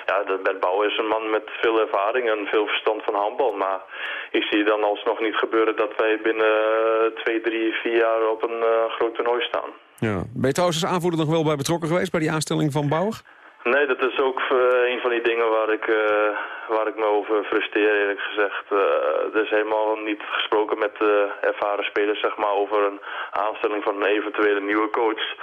ja, Bert Bouw is een man met veel ervaring en veel verstand van handbal. Maar ik zie dan alsnog niet gebeuren dat wij binnen twee, drie, vier jaar op een uh, groot toernooi staan. Ja. Ben je trouwens als aanvoerder nog wel bij betrokken geweest bij die aanstelling van Bauer? Nee, dat is ook uh, een van die dingen waar ik, uh, waar ik me over frustreer, eerlijk gezegd. Uh, er is helemaal niet gesproken met ervaren spelers zeg maar, over een aanstelling van een eventuele nieuwe coach.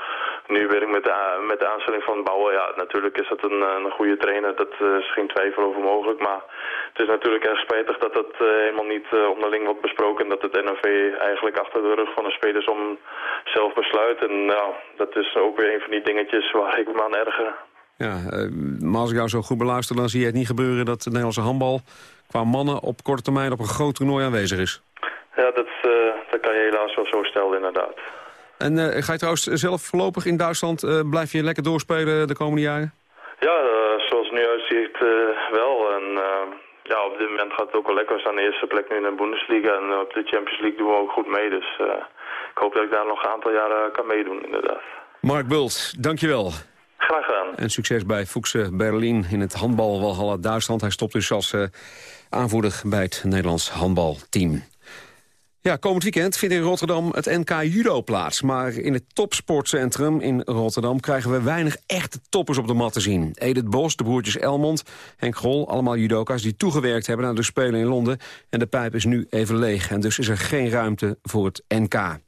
Nu ben ik met de, met de aanstelling van Bouwen, ja, natuurlijk is dat een, een goede trainer, dat is geen twijfel over mogelijk. Maar het is natuurlijk erg spijtig dat dat helemaal niet onderling wordt besproken. En dat het NOV eigenlijk achter de rug van de spelers om zelf besluit. En nou, dat is ook weer een van die dingetjes waar ik me aan erger. Ja, maar als ik jou zo goed beluister, dan zie je het niet gebeuren dat de Nederlandse handbal qua mannen op korte termijn op een groot toernooi aanwezig is. Ja, dat, uh, dat kan je helaas wel zo stellen inderdaad. En uh, ga je trouwens zelf voorlopig in Duitsland, uh, blijf je lekker doorspelen de komende jaren? Ja, zoals het nu uitziet wel. En ja, op dit moment gaat het ook wel lekker. We staan de eerste plek nu in de Bundesliga en op de Champions League doen we ook goed mee. Dus ik hoop dat ik daar nog een aantal jaren kan meedoen inderdaad. Mark Bult, dankjewel. En succes bij Fuchse Berlin in het handbal Walhalla Duitsland. Hij stopt dus als uh, aanvoerder bij het Nederlands handbalteam. Ja, komend weekend vindt in Rotterdam het NK Judo plaats. Maar in het topsportcentrum in Rotterdam krijgen we weinig echte toppers op de mat te zien. Edith Bos, de broertjes Elmond, Henk Grol, allemaal judoka's die toegewerkt hebben naar de Spelen in Londen. En de pijp is nu even leeg en dus is er geen ruimte voor het NK.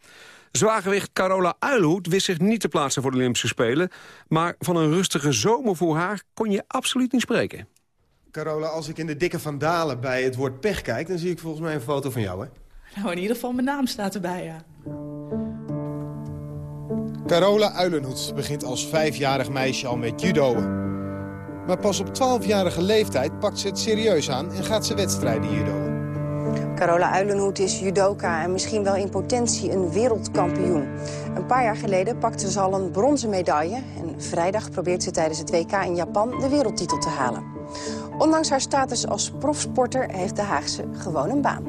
Zwaargewicht Carola Uilhoed wist zich niet te plaatsen voor de Olympische Spelen. Maar van een rustige zomer voor haar kon je absoluut niet spreken. Carola, als ik in de dikke vandalen bij het woord pech kijk... dan zie ik volgens mij een foto van jou, hè? Nou, in ieder geval mijn naam staat erbij, ja. Carola Uilenhoed begint als vijfjarig meisje al met judoën. Maar pas op 12-jarige leeftijd pakt ze het serieus aan en gaat ze wedstrijden judoën. Carola Uilenhoed is judoka en misschien wel in potentie een wereldkampioen. Een paar jaar geleden pakte ze al een bronzen medaille... en vrijdag probeert ze tijdens het WK in Japan de wereldtitel te halen. Ondanks haar status als profsporter heeft de Haagse gewoon een baan.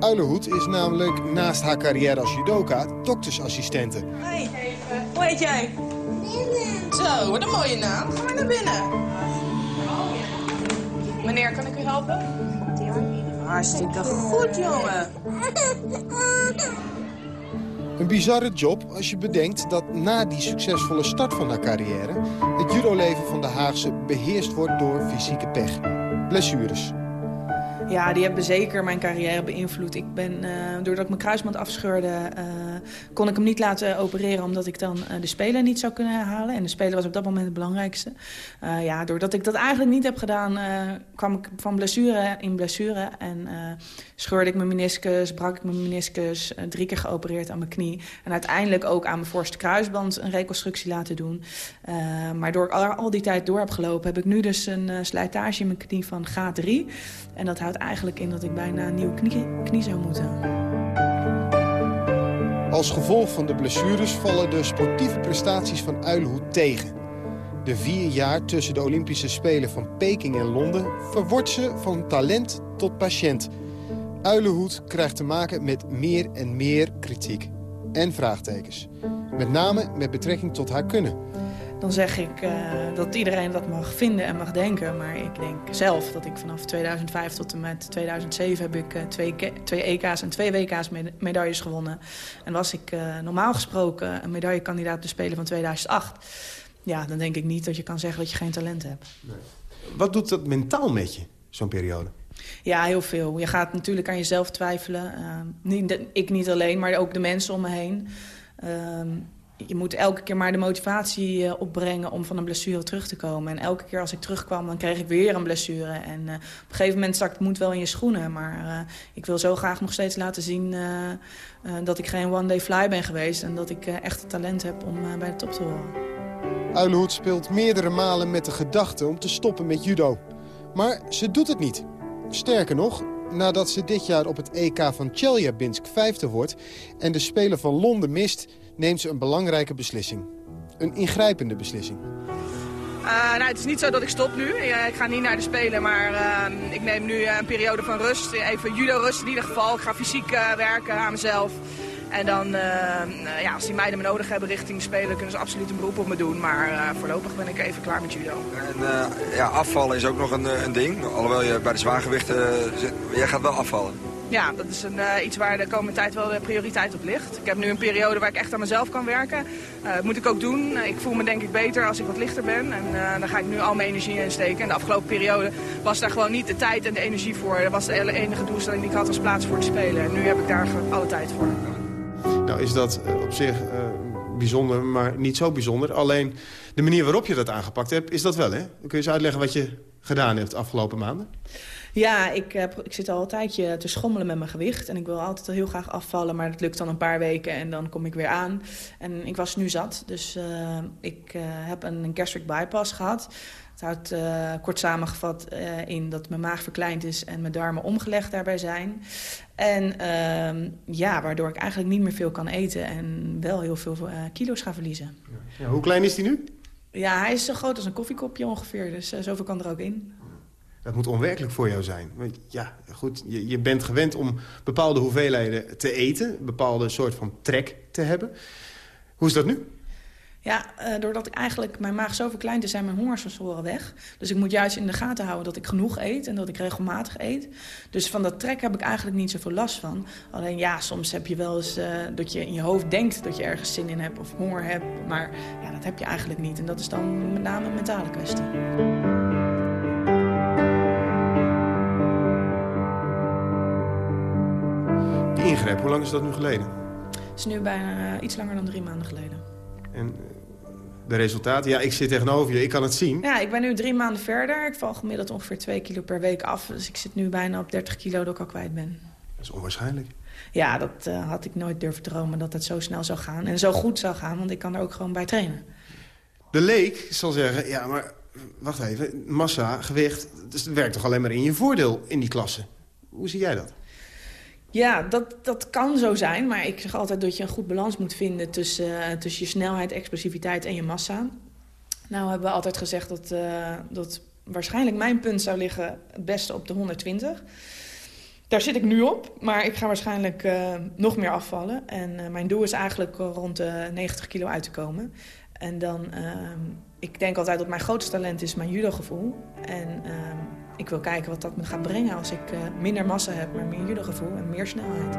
Uilenhoed is namelijk naast haar carrière als judoka doktersassistente. Hoi, hoe heet jij? Zo, wat een mooie naam. Ga maar naar binnen. Meneer, kan ik u helpen? Hartstikke goed, jongen. Een bizarre job als je bedenkt dat na die succesvolle start van haar carrière... het judoleven van de Haagse beheerst wordt door fysieke pech. Blessures. Ja, die hebben zeker mijn carrière beïnvloed. Ik ben, uh, doordat ik mijn kruisband afscheurde, uh, kon ik hem niet laten opereren... omdat ik dan de Spelen niet zou kunnen herhalen. En de Spelen was op dat moment het belangrijkste. ja, doordat ik dat eigenlijk niet heb gedaan, kwam ik van blessure in blessure. En scheurde ik mijn meniscus, brak ik mijn meniscus, drie keer geopereerd aan mijn knie. En uiteindelijk ook aan mijn voorste kruisband een reconstructie laten doen. maar door ik al, al, die tijd door heb gelopen, heb ik nu dus een slijtage in mijn knie van G3. En dat houdt eigenlijk in dat ik bijna een nieuwe knie, zou moeten. Als gevolg van de blessures vallen de sportieve prestaties van Uilenhoed tegen. De vier jaar tussen de Olympische Spelen van Peking en Londen... verwordt ze van talent tot patiënt. Uilenhoed krijgt te maken met meer en meer kritiek. En vraagtekens. Met name met betrekking tot haar kunnen dan zeg ik uh, dat iedereen dat mag vinden en mag denken. Maar ik denk zelf dat ik vanaf 2005 tot en met 2007 heb ik uh, twee, twee EK's en twee WK's medailles gewonnen. En was ik uh, normaal gesproken een medaillekandidaat de Spelen van 2008. Ja, dan denk ik niet dat je kan zeggen dat je geen talent hebt. Nee. Wat doet dat mentaal met je, zo'n periode? Ja, heel veel. Je gaat natuurlijk aan jezelf twijfelen. niet, ik niet alleen, maar ook de mensen om me heen. Ehm, je moet elke keer maar de motivatie uh, opbrengen om van een blessure terug te komen. En elke keer als ik terugkwam, dan kreeg ik weer een blessure. En uh, op een gegeven moment zakt het moet wel in je schoenen. Maar uh, ik wil zo graag nog steeds laten zien dat ik geen one-day fly ben geweest. En dat ik echt het talent heb om bij de top te horen. Uilenhoed speelt meerdere malen met de gedachte om te stoppen met judo. Maar ze doet het niet. Sterker nog, nadat ze dit jaar op het EK van Chelyabinsk vijfde wordt... en de Spelen van Londen mist neemt ze een belangrijke beslissing. Een ingrijpende beslissing. Uh, nou, het is niet zo dat ik stop nu. Ik ga niet naar de Spelen, maar uh, ik neem nu een periode van rust. Even judo-rust in ieder geval. Ik ga fysiek uh, werken aan mezelf. En dan, ja, als die meiden me nodig hebben richting de Spelen... kunnen ze absoluut een beroep op me doen. Maar voorlopig ben ik even klaar met judo. En ja, afvallen is ook nog een, een ding. Alhoewel je bij de zwaargewichten... jij gaat wel afvallen ja, dat is een, uh, iets waar de komende tijd wel de prioriteit op ligt. Ik heb nu een periode waar ik echt aan mezelf kan werken. Dat moet ik ook doen. ik voel me denk ik beter als ik wat lichter ben. En uh, daar ga ik nu al mijn energie in steken. En de afgelopen periode was daar gewoon niet de tijd en de energie voor. Dat was de enige doelstelling die ik had als plaats voor te spelen. En nu heb ik daar alle tijd voor. Nou is dat op zich bijzonder, maar niet zo bijzonder. Alleen de manier waarop je dat aangepakt hebt, is dat wel, hè? Kun je eens uitleggen wat je gedaan hebt de afgelopen maanden? Ja, ik, heb, ik zit al een tijdje te schommelen met mijn gewicht. En ik wil altijd heel graag afvallen, maar dat lukt dan een paar weken en dan kom ik weer aan. En ik was nu zat, dus uh, ik uh, heb een, een gastric bypass gehad. Het houdt uh, kort samengevat in dat mijn maag verkleind is en mijn darmen omgelegd daarbij zijn. En ehm, ja, waardoor ik eigenlijk niet meer veel kan eten en wel heel veel kilo's ga verliezen. Ja, hoe klein is die nu? Ja, hij is zo groot als een koffiekopje ongeveer, dus zoveel kan er ook in. Dat moet onwerkelijk voor jou zijn. Want ja, goed, je, je bent gewend om bepaalde hoeveelheden te eten. Een bepaalde soort van trek te hebben. Hoe is dat nu? Ja, uh, doordat ik eigenlijk mijn maag zo verkleind is, zijn mijn hongersensoren weg. Dus ik moet juist in de gaten houden dat ik genoeg eet en dat ik regelmatig eet. Dus van dat trek heb ik eigenlijk niet zoveel last van. Alleen ja, soms heb je wel eens uh, dat je in je hoofd denkt dat je ergens zin in hebt of honger hebt. Maar ja, dat heb je eigenlijk niet. En dat is dan met name een mentale kwestie. Ingreep, hoe lang is dat nu geleden? Het is nu bijna eh, iets langer dan drie maanden geleden. En eh, de resultaten? Ja, ik zit tegenover je, ik kan het zien. Ja, ik ben nu drie maanden verder. Ik val gemiddeld ongeveer twee kilo per week af. Dus ik zit nu bijna op 30 kilo dat ik al kwijt ben. Dat is onwaarschijnlijk. Ja, dat uh, had ik nooit durven dromen dat het zo snel zou gaan. En zo goed zou gaan, want ik kan er ook gewoon bij trainen. De leek zal zeggen, ja, maar wacht even, massa, gewicht... Dus het werkt toch alleen maar in je voordeel in die klasse? Hoe zie jij dat? Ja, dat, dat kan zo zijn. Maar ik zeg altijd dat je een goed balans moet vinden... tussen, uh, tussen je snelheid, explosiviteit en je massa. Nou hebben we altijd gezegd dat, uh, dat waarschijnlijk mijn punt zou liggen... het beste op de 120. Daar zit ik nu op, maar ik ga waarschijnlijk uh, nog meer afvallen. En mijn doel is eigenlijk rond de 90 kilo uit te komen. En dan, ehm, ik denk altijd dat mijn grootste talent is mijn judogevoel. En ehm, ik wil kijken wat dat me gaat brengen als ik eh, minder massa heb, maar meer judogevoel en meer snelheid.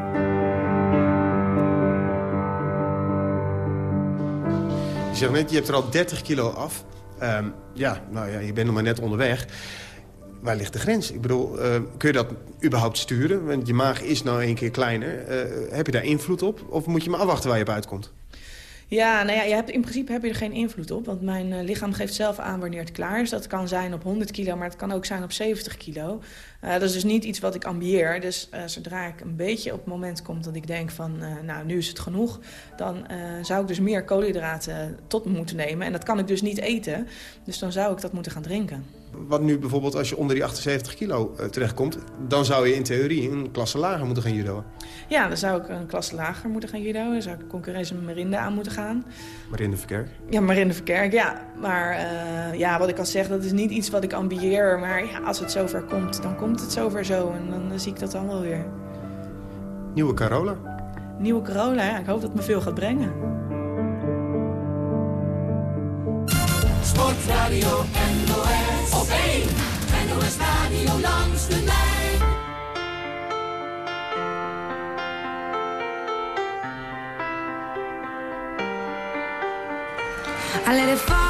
Je zegt net, je hebt er al 30 kilo af. Ehm, ja, nou ja, je bent nog maar net onderweg. Waar ligt de grens? Ik bedoel, eh, kun je dat überhaupt sturen? Want je maag is nou een keer kleiner. Eh, heb je daar invloed op? Of moet je maar afwachten waar je op uitkomt? Ja, nou ja, je hebt, in principe heb je er geen invloed op. Want mijn uh, lichaam geeft zelf aan wanneer het klaar is. Dat kan zijn op 100 kilo, maar het kan ook zijn op 70 kilo. Uh, dat is dus niet iets wat ik ambieer. Dus uh, zodra ik een beetje op het moment kom dat ik denk van... nou, nu is het genoeg, dan zou ik dus meer koolhydraten tot me moeten nemen. En dat kan ik dus niet eten. Dus dan zou ik dat moeten gaan drinken. Wat nu bijvoorbeeld als je onder die 78 kilo terechtkomt... dan zou je in theorie een klasse lager moeten gaan judoën. Ja, dan zou ik een klasse lager moeten gaan judoën. Dan zou ik concurrentie met Marinde aan moeten gaan. Marinde Verkerk? Ja, Marinde Verkerk, ja. Maar uh, ja, wat ik al zeg, dat is niet iets wat ik ambieer. Maar ja, als het zover komt, dan komt het zover zo. En dan zie ik dat dan wel weer. Nieuwe Carola? Nieuwe Carola, ja. Ik hoop dat het me veel gaat brengen. Sportradio NOS op 1. NOS Radio langs de lijn. I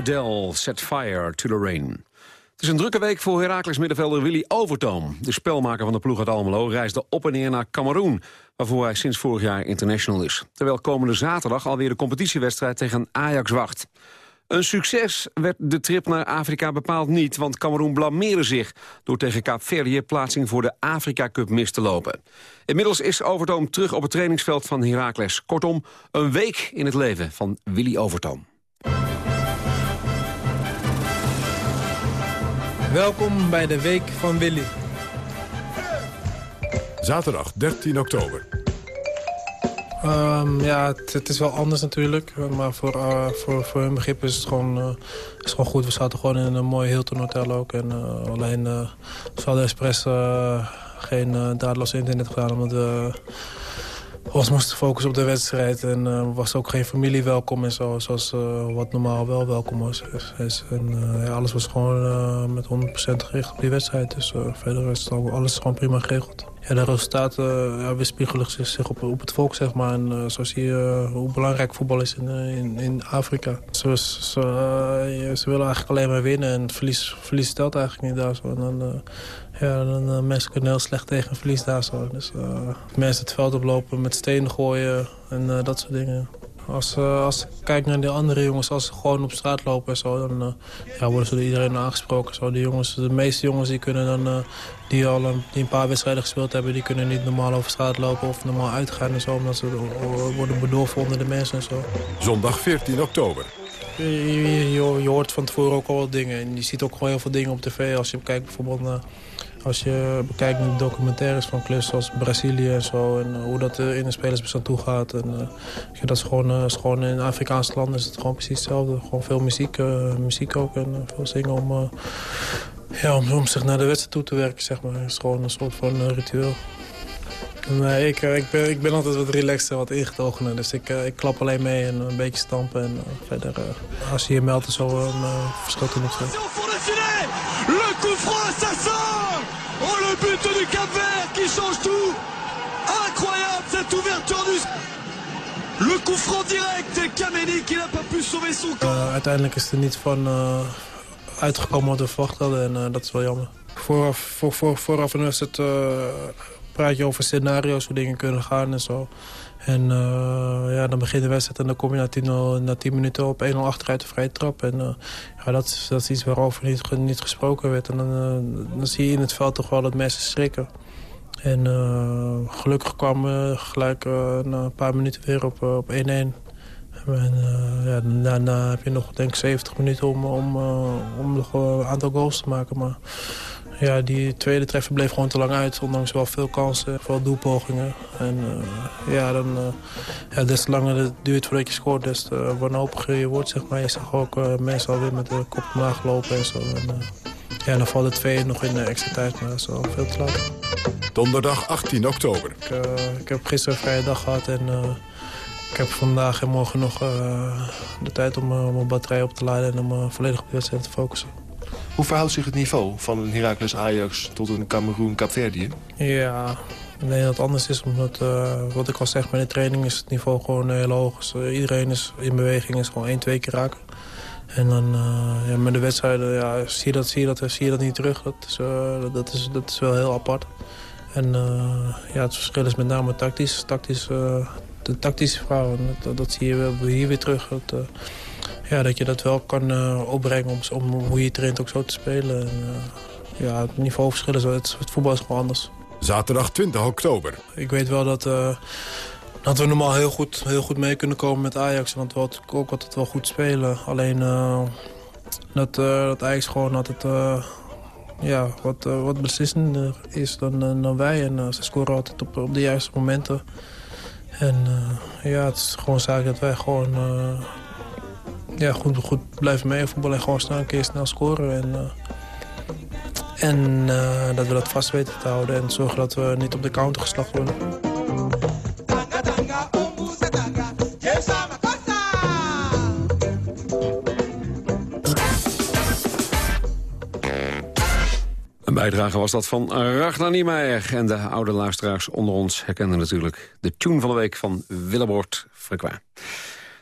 Adele, Set Fire to the Rain. Het is een drukke week voor Heracles middenvelder Willy Overtoom. De spelmaker van de ploeg uit Almelo reisde op en neer naar Cameroen... waarvoor hij sinds vorig jaar international is. Terwijl komende zaterdag alweer de competitiewedstrijd tegen Ajax wacht. Een succes werd de trip naar Afrika bepaald niet... want Cameroen blameerde zich door tegen Kaapverdië plaatsing voor de Afrika Cup mis te lopen. Inmiddels is Overtoom terug op het trainingsveld van Heracles. Kortom, een week in het leven van Willy Overtoom. Welkom bij de Week van Willy. Zaterdag 13 oktober. Ehm, ja, het, het is wel anders natuurlijk. Maar voor, uh, voor, voor hun begrip is het gewoon, uh, is gewoon goed. We zaten gewoon in een mooi Hilton hotel ook. En uh, alleen uh, ze hadden expres geen uh, draadloos internet gedaan. Omdat we ons moesten focussen op de wedstrijd. En uh, was ook geen familie welkom en zo. Zoals uh, wat normaal wel welkom was. Dus, en, uh, ja, alles was gewoon met 100% gericht op die wedstrijd. Dus verder is alles gewoon prima geregeld. Ja, de resultaten ja, weerspiegelen zich op, op het volk, zeg maar. En zo zie je hoe belangrijk voetbal is in, in, in Afrika. Ze, ze, willen eigenlijk alleen maar winnen. En verlies, verlies stelt eigenlijk niet daar zo. En dan, ja, dan uh, mensen kunnen heel slecht tegen verlies daar zo. Dus uh, mensen het veld oplopen met stenen gooien en uh, dat soort dingen. Als, als ik kijk naar die andere jongens, als ze gewoon op straat lopen en zo, dan ja, worden ze door iedereen aangesproken. Zo. Die, jongens, de meeste jongens die kunnen dan, die al een, die een paar wedstrijden gespeeld hebben, die kunnen niet normaal over straat lopen of normaal uitgaan en zo, omdat ze worden bedorven onder de mensen en zo. Zondag 14 oktober. Je, je, je, hoort van tevoren ook al wat dingen en je ziet ook gewoon heel veel dingen op tv. Als je kijkt bijvoorbeeld naar als je bekijkt naar de documentaires van clubs zoals Brazilië en zo... en hoe dat in de spelersbestand toe gaat. En, uh, dat is gewoon, gewoon in Afrikaanse landen is het gewoon precies hetzelfde. Gewoon veel muziek, muziek ook en veel zingen om, ja, om, zich naar de wedstrijd toe te werken, zeg maar. Het is gewoon een soort van ritueel. Nee, ik, ik, ben, ik ben altijd wat relaxter, wat ingetogener. Dus ik, ik klap alleen mee en een beetje stampen. En verder, als je je meldt, zo een verschil te niks. Le coup franc, ça Oh, le but du Cap-Vert qui change tout Incroyable cette ouverture du... Le coup franc direct et Kameni qui n'a pas pu sauver son corps. Uh, uiteindelijk is er niet van uh, uitgekomen wat we verwacht hadden en uh, dat is wel jammer. Vooraf, voor, voor, vooraf een wedstrijd praat je over scenario's, hoe dingen kunnen gaan en zo. En uh, ja, dan begint de wedstrijd en dan kom je na 10, na 10 minuten op 1-0 achteruit de vrije trap. En uh, ja, dat, is, dat is iets waarover niet, niet gesproken werd. En dan, dan zie je in het veld toch wel dat mensen schrikken. En gelukkig kwamen we gelijk na een paar minuten weer op 1-1. op en ja, daarna heb je nog denk ik 70 minuten om, om, om nog een aantal goals te maken. Maar ja, die tweede treffer bleef gewoon te lang uit. Ondanks wel veel kansen, veel doelpogingen. En uh, ja, dan, uh, ja, des te langer het duurt voordat je scoort, des te wanhopiger je wordt, zeg maar. Je zag ook uh, mensen alweer met de kop omlaag lopen en zo. En, ja, dan valt het twee nog in de extra tijd, maar dat is wel veel te laat. Donderdag 18 oktober. Ik, ik heb gisteren een vrije dag gehad en ik heb vandaag en morgen nog de tijd om, mijn batterij op te laden... en om volledig op de wedstrijd te focussen. Hoe verhoudt zich het niveau van een Heracles Ajax tot een Cameroen Capverdië? Ja, denk dat anders is. Omdat, uh, wat ik al zeg, bij de training is het niveau gewoon heel hoog. Dus, uh, iedereen is in beweging, is gewoon één, twee keer raken. En dan uh, ja, met de wedstrijden ja, zie, je dat, zie, je dat, zie je dat niet terug. Dat is, dat is, dat is wel heel apart. En ja, het verschil is met name tactisch. tactisch de tactische vrouw, dat, zie je hier weer terug. Ja, dat je dat wel kan uh, opbrengen om, om, hoe je traint ook zo te spelen. En, uh, ja, het niveauverschil is het, het voetbal is gewoon anders. Zaterdag 20 oktober. Ik weet wel dat, uh, dat we normaal heel goed, heel goed mee kunnen komen met Ajax. Want we ook altijd wel goed spelen. Alleen dat, dat Ajax gewoon altijd ja, wat, wat beslissender is dan, dan wij. En ze scoren altijd op, op de juiste momenten. En ja, het is gewoon zaak dat wij gewoon ja, goed, goed blijven meevoetballen en gewoon snel een keer snel scoren. En, uh, en uh, dat we dat vast weten te houden en zorgen dat we niet op de counter geslacht worden. Een bijdrage was dat van Ragnar Niemeyer. En de oude luisteraars onder ons herkennen natuurlijk de tune van de week van Willebord Frequin.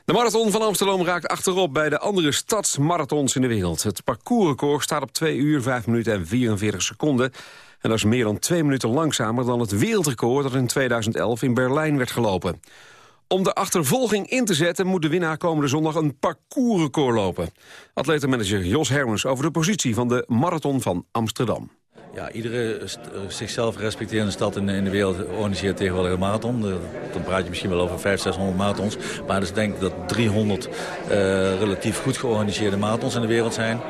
De marathon van Amsterdam raakt achterop bij de andere stadsmarathons in de wereld. Het parcoursrecord staat op 2 uur, 5 minuten en 44 seconden. En dat is meer dan twee minuten langzamer dan het wereldrecord... dat in 2011 in Berlijn werd gelopen. Om de achtervolging in te zetten moet de winnaar komende zondag een parcoursrecord lopen. Atletenmanager Jos Hermens over de positie van de marathon van Amsterdam. Ja, iedere eh, zichzelf respecterende stad in, in de wereld organiseert tegenwoordig een marathon. Eh, Dan praat je misschien wel over 500, 600 marathons. Maar dus denk ik dat 300 eh, relatief goed georganiseerde marathons in de wereld zijn.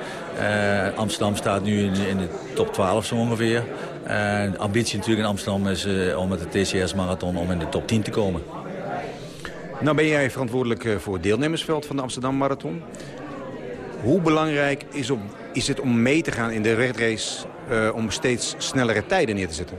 Amsterdam staat nu in, in de top 12 zo ongeveer. En ambitie natuurlijk in Amsterdam is om met de TCS-marathon om in de top 10 te komen. Nou ben jij verantwoordelijk voor het deelnemersveld van de Amsterdam Marathon. Hoe belangrijk is, op, is het om mee te gaan in de redrace om steeds snellere tijden neer te zetten?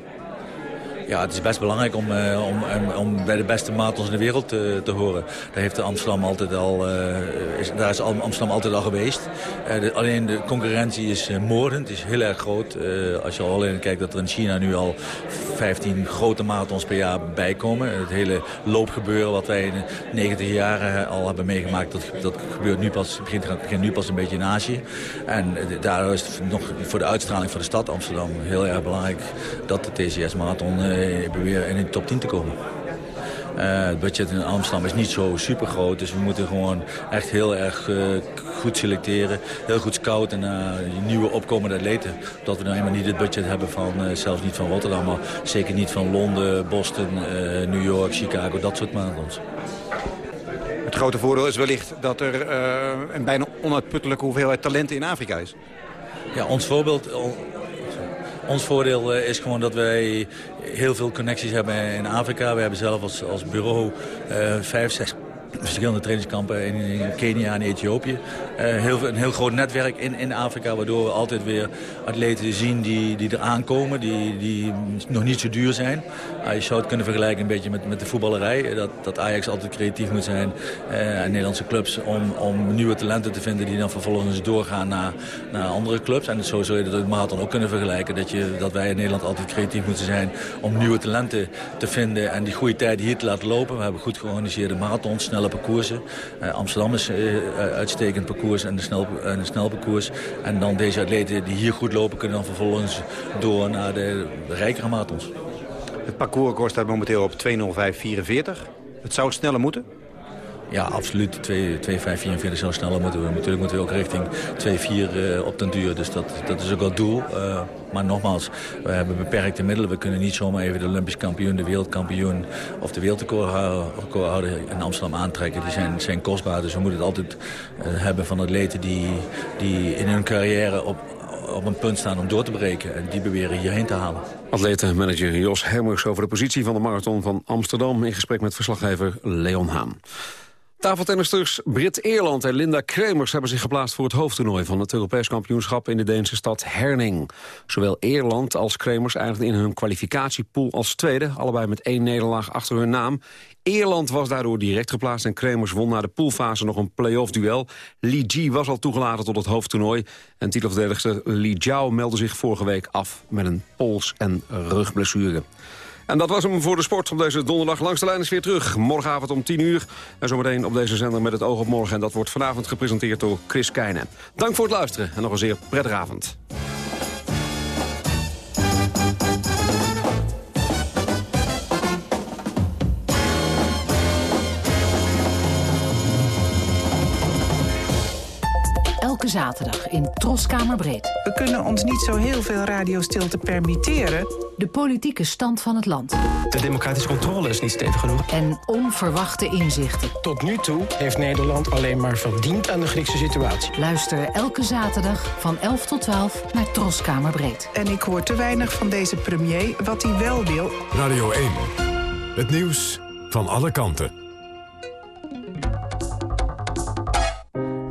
Ja, het is best belangrijk om, eh, om, om, bij de beste marathons in de wereld te, horen. Daar heeft Amsterdam altijd al, eh, is, daar is Am- Amsterdam altijd al geweest. Eh, alleen de concurrentie is moordend, is heel erg groot. Als je al alleen kijkt dat er in China nu al 15 grote marathons per jaar bijkomen. Het hele loopgebeuren wat wij in de 90 jaren al hebben meegemaakt, dat, dat gebeurt nu pas, begint, begint nu pas een beetje in Azië. En daardoor is het nog voor de uitstraling van de stad Amsterdam heel erg belangrijk dat de TCS-marathon eh, weer in de top 10 te komen. Eh, het budget in Amsterdam is niet zo super groot, dus we moeten gewoon echt heel erg eh, goed selecteren. Heel goed scouten naar nieuwe opkomende atleten. Dat we nou eenmaal niet het budget hebben van, zelfs niet van Rotterdam, maar zeker niet van Londen, Boston, New York, Chicago, dat soort marathons. Het grote voordeel is wellicht dat er een bijna onuitputtelijke hoeveelheid talenten in Afrika is. Ja, ons voorbeeld... Ons voordeel is gewoon dat wij heel veel connecties hebben in Afrika. We hebben zelf als, als bureau eh, vijf, zes verschillende trainingskampen in, Kenia en Ethiopië. Eh, heel, een heel groot netwerk in, in Afrika, waardoor we altijd weer atleten zien die, die er aankomen, die, die nog niet zo duur zijn. Ah, je zou het kunnen vergelijken een beetje met, met de voetballerij. Dat, dat Ajax altijd creatief moet zijn eh, en Nederlandse clubs om, om nieuwe talenten te vinden die dan vervolgens doorgaan naar, naar andere clubs. En zo zou je dat met marathon ook kunnen vergelijken. Dat, je, dat wij in Nederland altijd creatief moeten zijn om nieuwe talenten te vinden en die goede tijden hier te laten lopen. We hebben goed georganiseerde marathons, snelle. Eh, Amsterdam is eh, uitstekend parcours en een snel, snel parcours. En dan deze atleten die hier goed lopen kunnen dan vervolgens door naar de rijkere marathons. Het parcoursrecord staat momenteel op 2.05.44. Het zou sneller moeten. Ja, absoluut. 2,544 zou sneller moeten we. Natuurlijk moeten we ook richting 2,4 uh, op den duur. Dus dat, dat is ook wel het doel. Uh, maar nogmaals, we hebben beperkte middelen. We kunnen niet zomaar even de Olympisch kampioen, de wereldkampioen... of de wereldrecordhouder in Amsterdam aantrekken. Die zijn, zijn kostbaar. Dus we moeten het altijd uh, hebben van atleten die, die in hun carrière... op, op een punt staan om door te breken. En die beweren hierheen te halen. Atletenmanager Jos Hermers over de positie van de marathon van Amsterdam... in gesprek met verslaggever Leon Haan. Tafeltennisters Brit Eerland en Linda Kremers hebben zich geplaatst voor het hoofdtoernooi van het Europees kampioenschap in de Deense stad Herning. Zowel Eerland als Kremers eindigden in hun kwalificatiepool als tweede, allebei met één nederlaag achter hun naam. Ierland was daardoor direct geplaatst en Kremers won na de poolfase nog een play-off duel. Li Ji was al toegelaten tot het hoofdtoernooi en titelverdedigster Li Jiao meldde zich vorige week af met een pols- en rugblessure. En dat was hem voor de sport op deze donderdag. Langs de lijn is weer terug. Morgenavond om 10 uur. En zometeen op deze zender met het oog op morgen. En dat wordt vanavond gepresenteerd door Chris Keijnen. Dank voor het luisteren en nog een zeer prettige avond. Elke zaterdag in Troskamerbreed. We kunnen ons niet zo heel veel radiostilte permitteren. De politieke stand van het land. De democratische controle is niet stevig genoeg. En onverwachte inzichten. Tot nu toe heeft Nederland alleen maar verdiend aan de Griekse situatie. Luister elke zaterdag van 11 tot 12 naar Troskamerbreed. En ik hoor te weinig van deze premier wat hij wel wil. Radio 1. Het nieuws van alle kanten.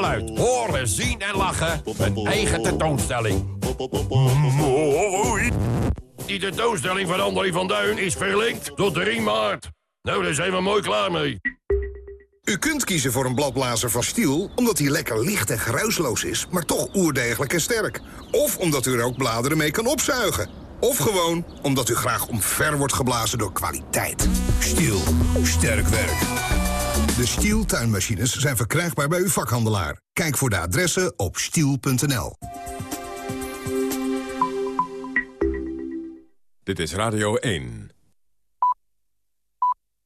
Geluid. Horen, zien en lachen. Een eigen tentoonstelling. Mooi! Die tentoonstelling van André van Duin is verlinkt tot 3 maart. Nou, daar zijn we mooi klaar mee. U kunt kiezen voor een bladblazer van Stiel omdat hij lekker licht en geruisloos is... maar toch oerdegelijk en sterk. Of omdat u er ook bladeren mee kan opzuigen. Of gewoon omdat u graag omver wordt geblazen door kwaliteit. Stiel. Sterk werk. De Stiel tuinmachines zijn verkrijgbaar bij uw vakhandelaar. Kijk voor de adressen op stiel.nl. Dit is Radio 1.